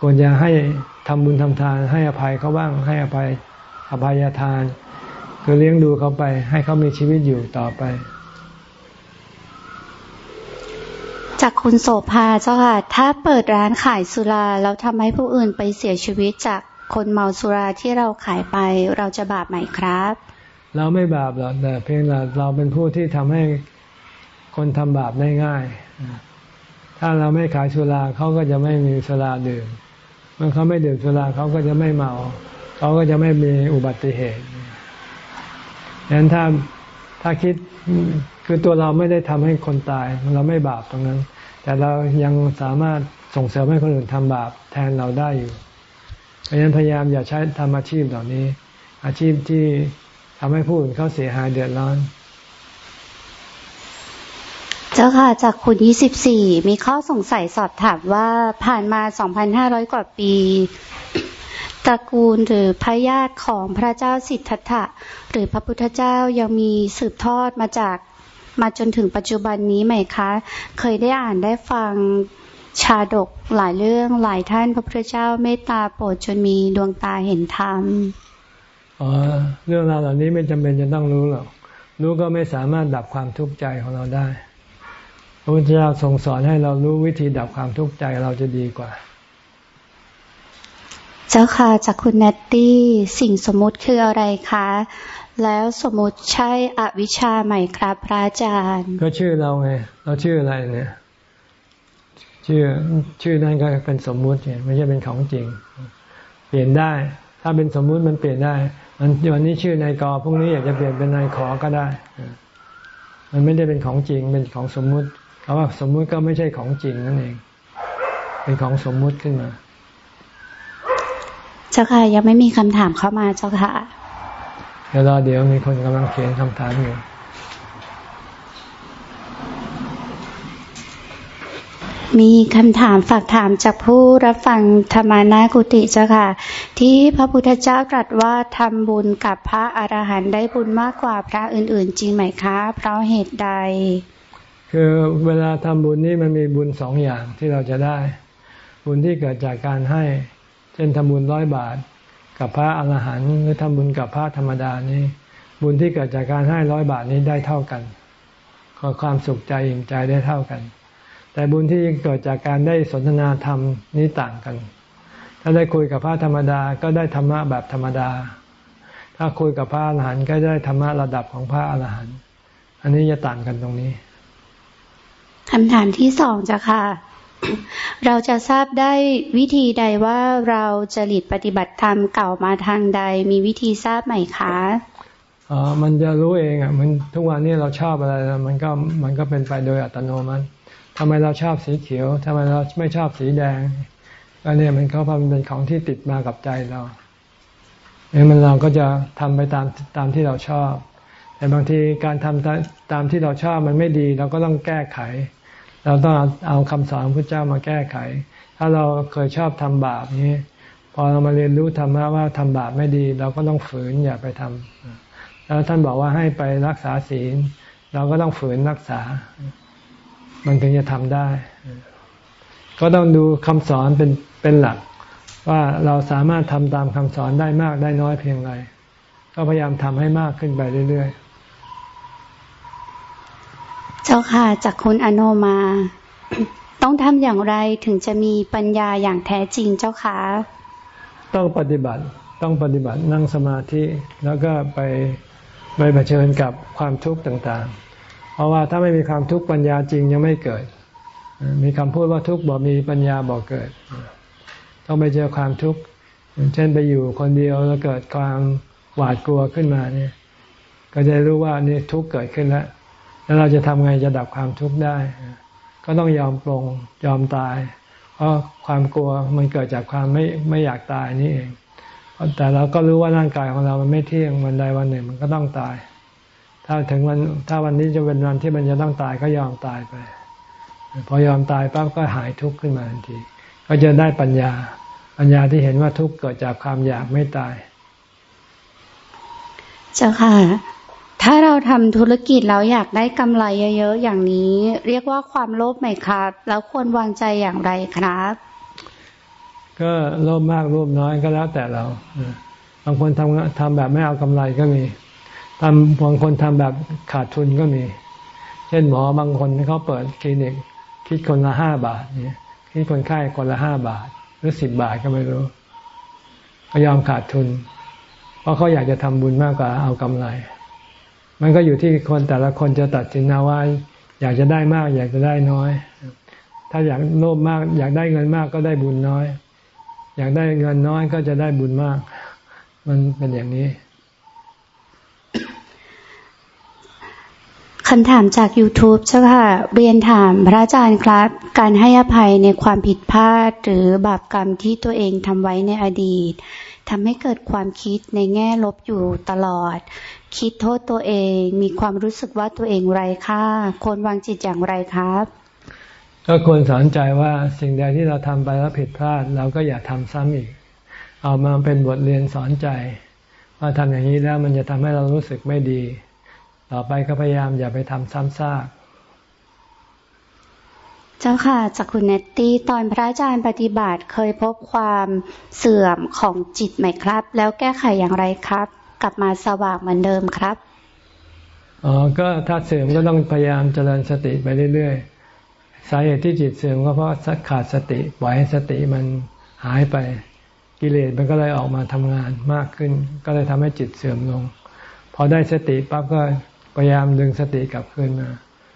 ควรจะให้ทำบุญทำทานให้อภัยเขาบ้างให้อภัย อภัยทาน คือเลี้ยงดูเขาไป ให้เขามีชีวิตอยู่ต่อไป จากคุณโสภาเจ้าค่ะ ถ้าเปิดร้านขายสุราแล้วทำให้ผู้อื่นไปเสียชีวิตจากคนเมาสุราที่เราขายไปเราจะบาปไหมครับ เราไม่บาปหรอกแต่เพียงแต่เราเป็นผู้ที่ทำให้คนทำบาปได้ง่าย ถ้าเราไม่ขายสุราเขาก็จะไม่มีสุราดื่มเมื่อเขาไม่ดื่มสุราเขาก็จะไม่เมา เขาก็จะไม่มีอุบัติเหตุดังนั้นถ้าถ้าคิดคือตัวเราไม่ได้ทำให้คนตาย เราไม่บาปตรงนั้น แต่เรายังสามารถส่งเสริมให้คนอื่นทำบาปแทนเราได้อยู่ เพราะฉะนั้นพยายามอย่าใช้ทำอาชีพเหล่านี้ อาชีพที่ทำให้ผู้อื่นเขาเสียหายเดือดร้อน เจ้าค่ะ จากคุณยี่สิบสี่มีข้อสงสัยสอบถามว่าผ่านมาสองพันห้าร้อยกว่าปี ตระกูลหรือพระญาติของพระเจ้าสิทธัตถะหรือพระพุทธเจ้ายังมีสืบทอดมาจากมาจนถึงปัจจุบันนี้ไหมคะ เคยได้อ่านได้ฟังชาดกหลายเรื่องหลายท่านพระพุทธเจ้าเมตตาโปรดจนมีดวงตาเห็นธรรมอ๋อเรื่องราวเหล่านี้ไม่จำเป็นจะต้องรู้หรอกรู้ก็ไม่สามารถดับความทุกข์ใจของเราได้พระพุทธเจ้าทรงสอนให้เรารู้วิธีดับความทุกข์ใจเราจะดีกว่า จ้าค่ะจากคุณเนตตี้สิ่งสมมุติคืออะไรคะ แล้วสมมติใช่อวิชชาไหมครับ พระอาจารย์ ก็ชื่อเราไง เราชื่ออะไรเนี่ย ชื่อชื่อนั้นก็เป็นสมมุติเนี่ยไม่ใช่เป็นของจริง เปลี่ยนได้ ถ้าเป็นสมมุติมันเปลี่ยนได้ มันวันนี้ชื่อนายกอพรุ่งนี้อยากจะเปลี่ยนเป็นนายขอก็ได้ มันไม่ได้เป็นของจริง เป็นของสมมุติคาว่าสมมุติก็ไม่ใช่ของจริงนั่นเอง เป็นของสมมุติขึ้นมา เจ้าค่ะยังไม่มีคำถามเข้ามาเจ้าค่ะ เดี๋ยวรอเดี๋ยวมีคนกำลังเขียนคำถามอยู่มีคำถามฝากถามจากผู้รับฟังธรรมานากุติเจ้าค่ะ ที่พระพุทธเจ้าตรัสว่าทำบุญกับพระอรหันต์ได้บุญมากกว่าพระอื่น ๆ จริงไหมคะ เพราะเหตุใด คือเวลาทำบุญนี่มันมีบุญสองอย่างที่เราจะได้ บุญที่เกิดจากการให้เช่นทำบุญร้อยบาท กับพระอรหันต์หรือทำบุญกับพระธรรมดานี่บุญที่เกิดจากการให้ร้อยบาทนี้ได้เท่ากันขอความสุขใจอิ่มใจได้เท่ากัน แต่บุญที่เกิดจากการได้สนทนาธรรมนี้ต่างกัน ถ้าได้คุยกับพระธรรมดาก็ได้ธรรมะแบบธรรมดา ถ้าคุยกับพระอรหันต์ก็ได้ธรรมะระดับของพระอรหันต์อันนี้จะต่างกันตรงนี้คำถามที่สองจ้ะค่ะ เราจะทราบได้วิธีใดว่าเราจะหลีดปฏิบัติธรรมเก่ามาทางใด มีวิธีทราบไหมคะอ๋อมันจะรู้เองอะมันทุกวันนี้เราชอบอะไรมันก็มันก็เป็นไปโดยอัตโนมัติทำไมเราชอบสีเขียวทำไมเราไม่ชอบสีแดงก็เนี่ยมันเขามันเป็นของที่ติดมากับใจเราเนี่ยมันเราก็จะทำไปตามตามที่เราชอบ แต่บางทีการทำตามที่เราชอบมันไม่ดี เราก็ต้องแก้ไข เราต้องเอาเอาคำสอนพระเจ้ามาแก้ไข ถ้าเราเคยชอบทำบาปนี้ พอเรามาเรียนรู้ธรรมะว่าทำบาปไม่ดี เราก็ต้องฝืนอย่าไปทำแล้วท่านบอกว่าให้ไปรักษาศีล เราก็ต้องฝืนรักษา มันถึงจะทำได้ ก็ต้องดูคำสอนเป็นเป็นหลัก ว่าเราสามารถทำตามคำสอนได้มากได้น้อยเพียงไรก็พยายามทำให้มากขึ้นไปเรื่อยๆ เจ้าค่ะจากคุณอโนมา ต้องทำอย่างไรถึงจะมีปัญญาอย่างแท้จริงเจ้าค่ะต้องปฏิบัติต้องปฏิบัตินั่งสมาธิแล้วก็ไปไปเผชิญกับความทุกข์ต่างๆ เพราะว่าถ้าไม่มีความทุกข์ปัญญาจริงยังไม่เกิด มีคำพูดว่าทุกข์บ่มีปัญญาบ่เกิด ต้องไปเจอความทุกข์เช่นไปอยู่คนเดียวแล้วเกิดความหวาดกลัวขึ้นมาเนี่ย ก็จะรู้ว่านี่ทุกข์เกิดขึ้นแล้ว แล้วเราจะทำไงจะดับความทุกข์ได้ ก็ต้องยอมปรงยอมตาย เพราะความกลัวมันเกิดจากความไม่ไม่อยากตายนี่เอง แต่เราก็รู้ว่าร่างกายของเรามันไม่เที่ยงวันใดวันหนึ่งมันก็ต้องตาย ถ้าถึงวันถ้าวันนี้จะเป็นวันที่มันจะต้องตายก็ยอมตายไป พอยอมตายปั๊บก็หายทุกข์ขึ้นมาทันที ก็จะได้ปัญญา ปัญญาที่เห็นว่าทุกข์เกิดจากความอยากไม่ตาย เจ้าค่ะ ถ้าเราทำธุรกิจแล้วอยากได้กำไรเยอะๆ อย่างนี้ เรียกว่าความโลภไหมครับ แล้วควรวางใจอย่างไรครับ ก็โลภมากโลภน้อยก็แล้วแต่เราบางคนทำทำแบบไม่เอากำไรก็มีทำบางคนทำแบบขาดทุนก็มี เช่นหมอบางคนเขาเปิดคลินิก คิดคนละห้าบาทเนี่ยคิดคนไข้คนละห้าบาท หรือสิบบาทก็ไม่รู้ก็ยอมขาดทุน เพราะเขาอยากจะทำบุญมากกว่าเอากำไร มันก็อยู่ที่คนแต่ละคนจะตัดสินนะว่าอยากจะได้มาก อยากจะได้น้อย ถ้าอยากโลภมาก อยากได้เงินมากก็ได้บุญน้อย อยากได้เงินน้อยก็จะได้บุญมาก มันเป็นอย่างนี้คำถามจาก YouTube เจ้าค่ะ เรียนถามพระอาจารย์ครับ การให้อภัยในความผิดพลาดหรือบาปกรรมที่ตัวเองทำไว้ในอดีตทำให้เกิดความคิดในแง่ลบอยู่ตลอด คิดโทษตัวเอง มีความรู้สึกว่าตัวเองไร้ค่าควรวางจิตอย่างไรครับก็ควรสอนใจว่าสิ่งใดที่เราทำไปแล้วผิดพลาด เราก็อย่าทำซ้ำอีก เอามาเป็นบทเรียนสอนใจ ว่าทำอย่างนี้แล้วมันจะทำให้เรารู้สึกไม่ดี ต่อไปก็พยายามอย่าไปทำซ้ำซากเจ้าค่ะจากคุณเนตตี้ตอนพระอาจารย์ปฏิบัติเคยพบความเสื่อมของจิตไหมครับ แล้วแก้ไขอย่างไรครับ กลับมาสว่างเหมือนเดิมครับอ๋อก็ถ้าเสื่อมก็ต้องพยายามเจริญสติไปเรื่อยๆ สาเหตุที่จิตเสื่อมก็เพราะขาดสติปล่อยให้สติมันหายไปกิเลสมันก็เลยออกมาทำงานมากขึ้น ก็เลยทำให้จิตเสื่อมลง พอได้สติปั๊บก็พยายามดึงสติกลับคืนมา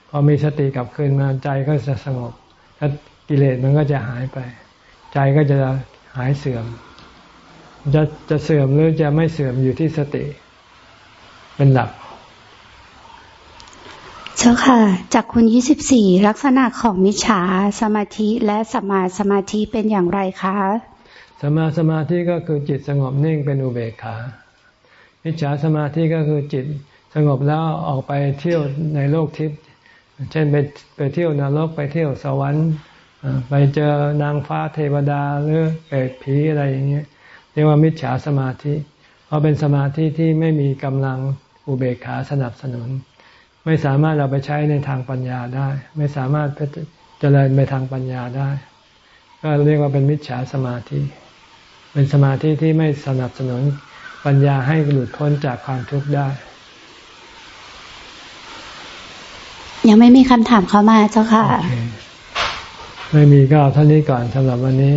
พอมีสติกลับคืนมาใจก็จะสงบแล้วกิเลสมันก็จะหายไป ใจก็จะหายเสื่อม จะจะเสื่อมหรือจะไม่เสื่อมอยู่ที่สติ เป็นหลัก เจ้าค่ะ จากคุณยี่สิบสี่ลักษณะของมิจฉาสมาธิและสมาสมาธิเป็นอย่างไรคะสมาสมาธิก็คือจิตสงบนิ่งเป็นอุเบกขามิจฉาสมาธิก็คือจิตสงบแล้วออกไปเที่ยวในโลกทิพย์เช่นไปไปเที่ยวนรกไปเที่ยวสวรรค์ไปเจอนางฟ้าเทวดาหรือเปรตผีอะไรอย่างเงี้ย เรียกว่ามิจฉาสมาธิ เพราะเป็นสมาธิที่ไม่มีกำลังอุเบกขาสนับสนุน ไม่สามารถเราไปใช้ในทางปัญญาได้ ไม่สามารถเจริญไปทางปัญญาได้ ก็เรียกว่าเป็นมิจฉาสมาธิ เป็นสมาธิที่ไม่สนับสนุนปัญญาให้หลุดพ้นจากความทุกข์ได้ ยังไม่มีคำถามเข้ามาเจ้าค่ะ okay. ไม่มีก็เท่านี้ก่อนสำหรับวันนี้